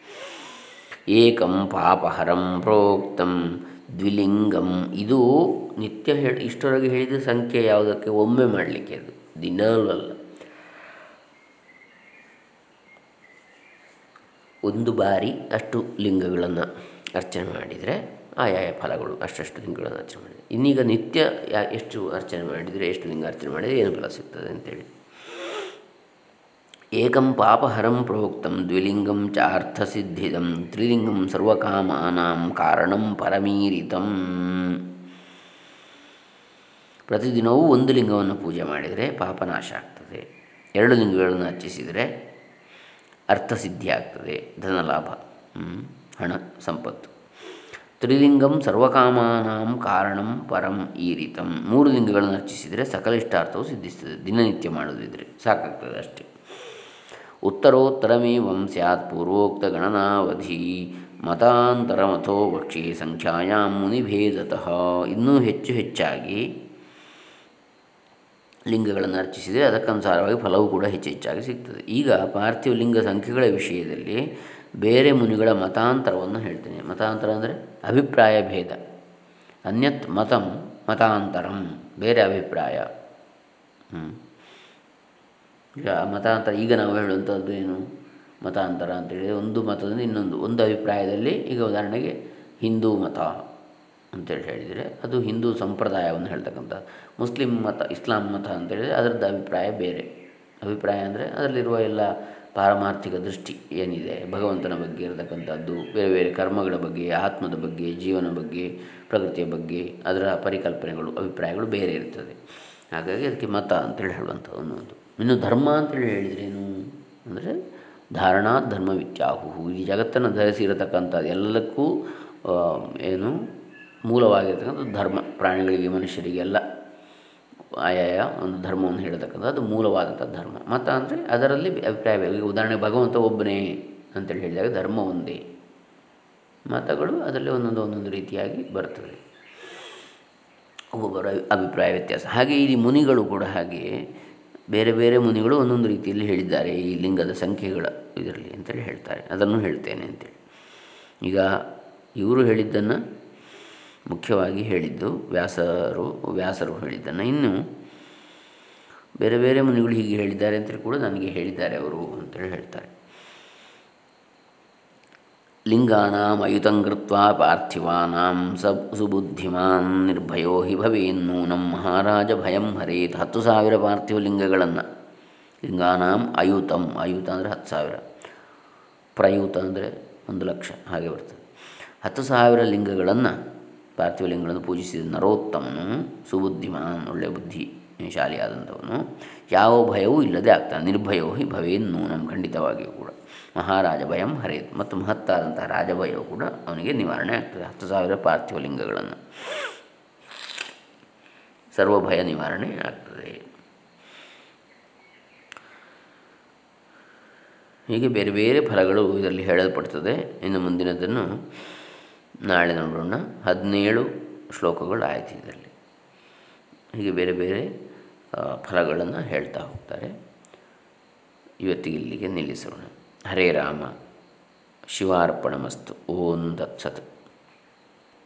Speaker 1: ಏಕಂ ಪಾಪಹರಂ ಪ್ರೋಕ್ತಂ ದ್ವಿಲಿಂಗಂ. ಇದು ನಿತ್ಯ ಹೇಳಿ ಇಷ್ಟರೊಳಗೆ ಹೇಳಿದ ಸಂಖ್ಯೆ ಯಾವುದಕ್ಕೆ? ಒಮ್ಮೆ ಮಾಡಲಿಕ್ಕೆ ಅದು. ದಿನಾಲಲ್ಲ. ಒಂದು ಬಾರಿ ಅಷ್ಟು ಲಿಂಗಗಳನ್ನು ಅರ್ಚನೆ ಮಾಡಿದರೆ ಆಯಾಯ ಫಲಗಳು, ಅಷ್ಟಷ್ಟು ಲಿಂಗಗಳನ್ನು ಅರ್ಚನೆ ಮಾಡಿದರೆ. ಇನ್ನೀಗ ನಿತ್ಯ ಎಷ್ಟು ಅರ್ಚನೆ ಮಾಡಿದರೆ, ಎಷ್ಟು ಲಿಂಗ ಅರ್ಚನೆ ಮಾಡಿದರೆ ಏನು ಫಲ ಸಿಗ್ತದೆ ಅಂತೇಳಿ. ಏಕಂ ಪಾಪಹರಂ ಪ್ರೋಕ್ತಂ ದ್ವಿಲಿಂಗಂ ಚ ಅರ್ಥಸಿದ್ಧಿದಂ ತ್ರಿಲಿಂಗಂ ಸರ್ವಕಾಮಾನಾಂ ಕಾರಣಂ ಪರಮೀರಿತಂ ಪ್ರತಿದಿನವೂ ಒಂದು ಲಿಂಗವನ್ನು ಪೂಜೆ ಮಾಡಿದರೆ ಪಾಪನಾಶ ಆಗ್ತದೆ. ಎರಡು ಲಿಂಗಗಳನ್ನು ಅರ್ಚಿಸಿದರೆ ಅರ್ಥಸಿದ್ಧಿ ಆಗ್ತದೆ, ಧನಲಾಭ ಹಣ, ಸಂಪತ್ತು. ತ್ರಿಲಿಂಗಂ ಸರ್ವಕಾಮಾನಾಂ ಕಾರಣಂ ಪರಂ ಈರಿತಂ. ಮೂರು ಲಿಂಗಗಳನ್ನು ಅರ್ಚಿಸಿದರೆ ಸಕಲ ಇಷ್ಟಾರ್ಥವು ಸಿದ್ಧಿಸ್ತದೆ, ದಿನನಿತ್ಯ ಮಾಡೋದಿದ್ರೆ ಸಾಕಾಗ್ತದೆ ಅಷ್ಟೇ. ಸ್ಯಾತ್ ಪೂರ್ವೋಕ್ತ ಗಣನಾವಧಿ ಮತಾಂತರಮಥೋ ವಕ್ಷಿ ಸಂಖ್ಯಾಯಾಂ ಮುನಿಭೇದತಃ. ಇನ್ನೂ ಹೆಚ್ಚು ಹೆಚ್ಚಾಗಿ ಲಿಂಗಗಳನ್ನು ಅರ್ಚಿಸಿದರೆ ಅದಕ್ಕನುಸಾರವಾಗಿ ಫಲವು ಕೂಡ ಹೆಚ್ಚು ಹೆಚ್ಚಾಗಿ ಸಿಗ್ತದೆ. ಈಗ ಪಾರ್ಥಿವ ಲಿಂಗ ಸಂಖ್ಯೆಗಳ ವಿಷಯದಲ್ಲಿ ಬೇರೆ ಮುನಿಗಳ ಮತಾಂತರವನ್ನು ಹೇಳ್ತೇನೆ. ಮತಾಂತರ ಅಂದರೆ ಅಭಿಪ್ರಾಯ ಭೇದ. ಅನ್ಯತ್ ಮತಂ ಮತಾಂತರಂ, ಬೇರೆ ಅಭಿಪ್ರಾಯ. ಹ್ಞೂ ಈಗ ಮತಾಂತರ, ಈಗ ನಾವು ಹೇಳುವಂಥದ್ದು ಏನು? ಮತಾಂತರ ಅಂತೇಳಿದರೆ ಒಂದು ಮತದಿಂದ ಇನ್ನೊಂದು, ಒಂದು ಅಭಿಪ್ರಾಯದಲ್ಲಿ ಈಗ ಉದಾಹರಣೆಗೆ ಹಿಂದೂ ಮತ ಅಂತೇಳಿ ಹೇಳಿದರೆ ಅದು ಹಿಂದೂ ಸಂಪ್ರದಾಯವನ್ನು ಹೇಳ್ತಕ್ಕಂಥ ಮುಸ್ಲಿಂ ಮತ, ಇಸ್ಲಾಂ ಮತ ಅಂತೇಳಿದರೆ ಅದರದ್ದು ಅಭಿಪ್ರಾಯ ಬೇರೆ. ಅಭಿಪ್ರಾಯ ಅಂದರೆ ಅದರಲ್ಲಿರುವ ಎಲ್ಲ ಪಾರಮಾರ್ಥಿಕ ದೃಷ್ಟಿ ಏನಿದೆ? ಭಗವಂತನ ಬಗ್ಗೆ ಇರತಕ್ಕಂಥದ್ದು, ಬೇರೆ ಬೇರೆ ಕರ್ಮಗಳ ಬಗ್ಗೆ, ಆತ್ಮದ ಬಗ್ಗೆ, ಜೀವನ ಬಗ್ಗೆ, ಪ್ರಕೃತಿಯ ಬಗ್ಗೆ, ಅದರ ಪರಿಕಲ್ಪನೆಗಳು, ಅಭಿಪ್ರಾಯಗಳು ಬೇರೆ ಇರ್ತದೆ. ಹಾಗಾಗಿ ಅದಕ್ಕೆ ಮತ ಅಂತೇಳಿ ಹೇಳುವಂಥದ್ದು ಒಂದು. ಇನ್ನು ಧರ್ಮ ಅಂತೇಳಿ ಹೇಳಿದ್ರೇನು ಅಂದರೆ ಧಾರಣಾ ಧರ್ಮ ವಿಚ್ಯಾಹು ಈ ಜಗತ್ತನ್ನು ಧರಿಸಿರತಕ್ಕಂಥದ್ದು ಎಲ್ಲಕ್ಕೂ ಏನು ಮೂಲವಾಗಿರ್ತಕ್ಕಂಥದ್ದು ಧರ್ಮ. ಪ್ರಾಣಿಗಳಿಗೆ, ಮನುಷ್ಯರಿಗೆಲ್ಲ ಆಯಾಯ ಒಂದು ಧರ್ಮವನ್ನು ಹೇಳತಕ್ಕಂಥದ್ದು. ಅದು ಮೂಲವಾದಂಥ ಧರ್ಮ. ಮತ ಅಂದರೆ ಅದರಲ್ಲಿ ಅಭಿಪ್ರಾಯ ಉದಾಹರಣೆಗೆ ಉದಾಹರಣೆ ಭಗವಂತ ಒಬ್ಬನೇ ಅಂತೇಳಿ ಹೇಳಿದಾಗ ಧರ್ಮ ಒಂದೇ. ಮತಗಳು ಅದರಲ್ಲಿ ಒಂದೊಂದು ಒಂದೊಂದು ರೀತಿಯಾಗಿ ಬರ್ತದೆ ಒಬ್ಬೊಬ್ಬರ ಅಭಿಪ್ರಾಯ ವ್ಯತ್ಯಾಸ. ಹಾಗೆ ಇಲ್ಲಿ ಮುನಿಗಳು ಕೂಡ ಹಾಗೆಯೇ ಬೇರೆ ಬೇರೆ ಮುನಿಗಳು ಒಂದೊಂದು ರೀತಿಯಲ್ಲಿ ಹೇಳಿದ್ದಾರೆ ಈ ಲಿಂಗದ ಸಂಖ್ಯೆಗಳ ಇದರಲ್ಲಿ ಅಂತೇಳಿ ಹೇಳ್ತಾರೆ. ಅದನ್ನು ಹೇಳ್ತೇನೆ ಅಂತೇಳಿ. ಈಗ ಇವರು ಹೇಳಿದ್ದನ್ನು ಮುಖ್ಯವಾಗಿ ಹೇಳಿದ್ದು ವ್ಯಾಸರು ವ್ಯಾಸರು ಹೇಳಿದ್ದನ್ನು. ಇನ್ನು ಬೇರೆ ಬೇರೆ ಮುನಿಗಳು ಹೀಗೆ ಹೇಳಿದ್ದಾರೆ ಅಂತೇಳಿ ಕೂಡ ನನಗೆ ಹೇಳಿದ್ದಾರೆ ಅವರು ಅಂತೇಳಿ ಹೇಳ್ತಾರೆ. ಲಿಂಗಾನಾಂ ಅಯುತಂಕೃತ್ವ ಪಾರ್ಥಿವಾನಾಂ ಸ ಸುಬುದ್ಧಿಮಾನ್ ನಿರ್ಭಯೋ ಹಿ ಭವೇನ್ನೂನಂ ಮಹಾರಾಜ ಭಯಂ ಹರೇತ್. ಹತ್ತು ಸಾವಿರ ಪಾರ್ಥಿವ ಲಿಂಗಗಳನ್ನು. ಲಿಂಗಾನಾಂ ಅಯುತಂ. ಅಯುತ ಅಂದರೆ ಹತ್ತು ಸಾವಿರ. ಪ್ರಯುತ ಅಂದರೆ ಒಂದು ಲಕ್ಷ. ಹಾಗೆ ಬರ್ತದೆ. ಹತ್ತು ಸಾವಿರ ಲಿಂಗಗಳನ್ನು ಪಾರ್ಥಿವ ಲಿಂಗಗಳನ್ನು ಪೂಜಿಸಿದ ನರೋತ್ತಮನು, ಸುಬುದ್ಧಿಮಾನ್ ಒಳ್ಳೆಯ ಬುದ್ಧಿ, ಶಾಲಿಯಾದಂಥವನು, ಯಾವ ಭಯವೂ ಇಲ್ಲದೆ ಆಗ್ತಾನೆ. ನಿರ್ಭಯೋ ಹಿ ಭವೇನ್ನೂ ನಮ್ಮ ಖಂಡಿತವಾಗಿಯೂ ಕೂಡ. ಮಹಾರಾಜ ಭಯಂ ಹರೇತ್ ಮತ್ತು ಮಹತ್ತಾದಂತಹ ರಾಜಭಯವು ಕೂಡ ಅವನಿಗೆ ನಿವಾರಣೆ ಆಗ್ತದೆ. ಹತ್ತು ಸಾವಿರ ಪಾರ್ಥಿವ ಲಿಂಗಗಳನ್ನು. ಸರ್ವಭಯ ನಿವಾರಣೆ ಆಗ್ತದೆ. ಹೀಗೆ ಬೇರೆ ಬೇರೆ ಫಲಗಳು ಇದರಲ್ಲಿ ಹೇಳಲ್ಪಡ್ತದೆ. ಇನ್ನು ಮುಂದಿನದನ್ನು ನಾಳೆ ನೋಡೋಣ. ಹದಿನೇಳು ಶ್ಲೋಕಗಳು ಆಯಿತು ಇದರಲ್ಲಿ. ಹೀಗೆ ಬೇರೆ ಬೇರೆ ಫಲಗಳನ್ನು ಹೇಳ್ತಾ ಹೋಗ್ತಾರೆ. ಇವತ್ತಿಗೆ ಇಲ್ಲಿಗೆ ನಿಲ್ಲಿಸೋಣ. ಹರೇ ರಾಮ ಶಿವಾರ್ಪಣಮಸ್ತು ಓಂ ದತ್ಸತ್.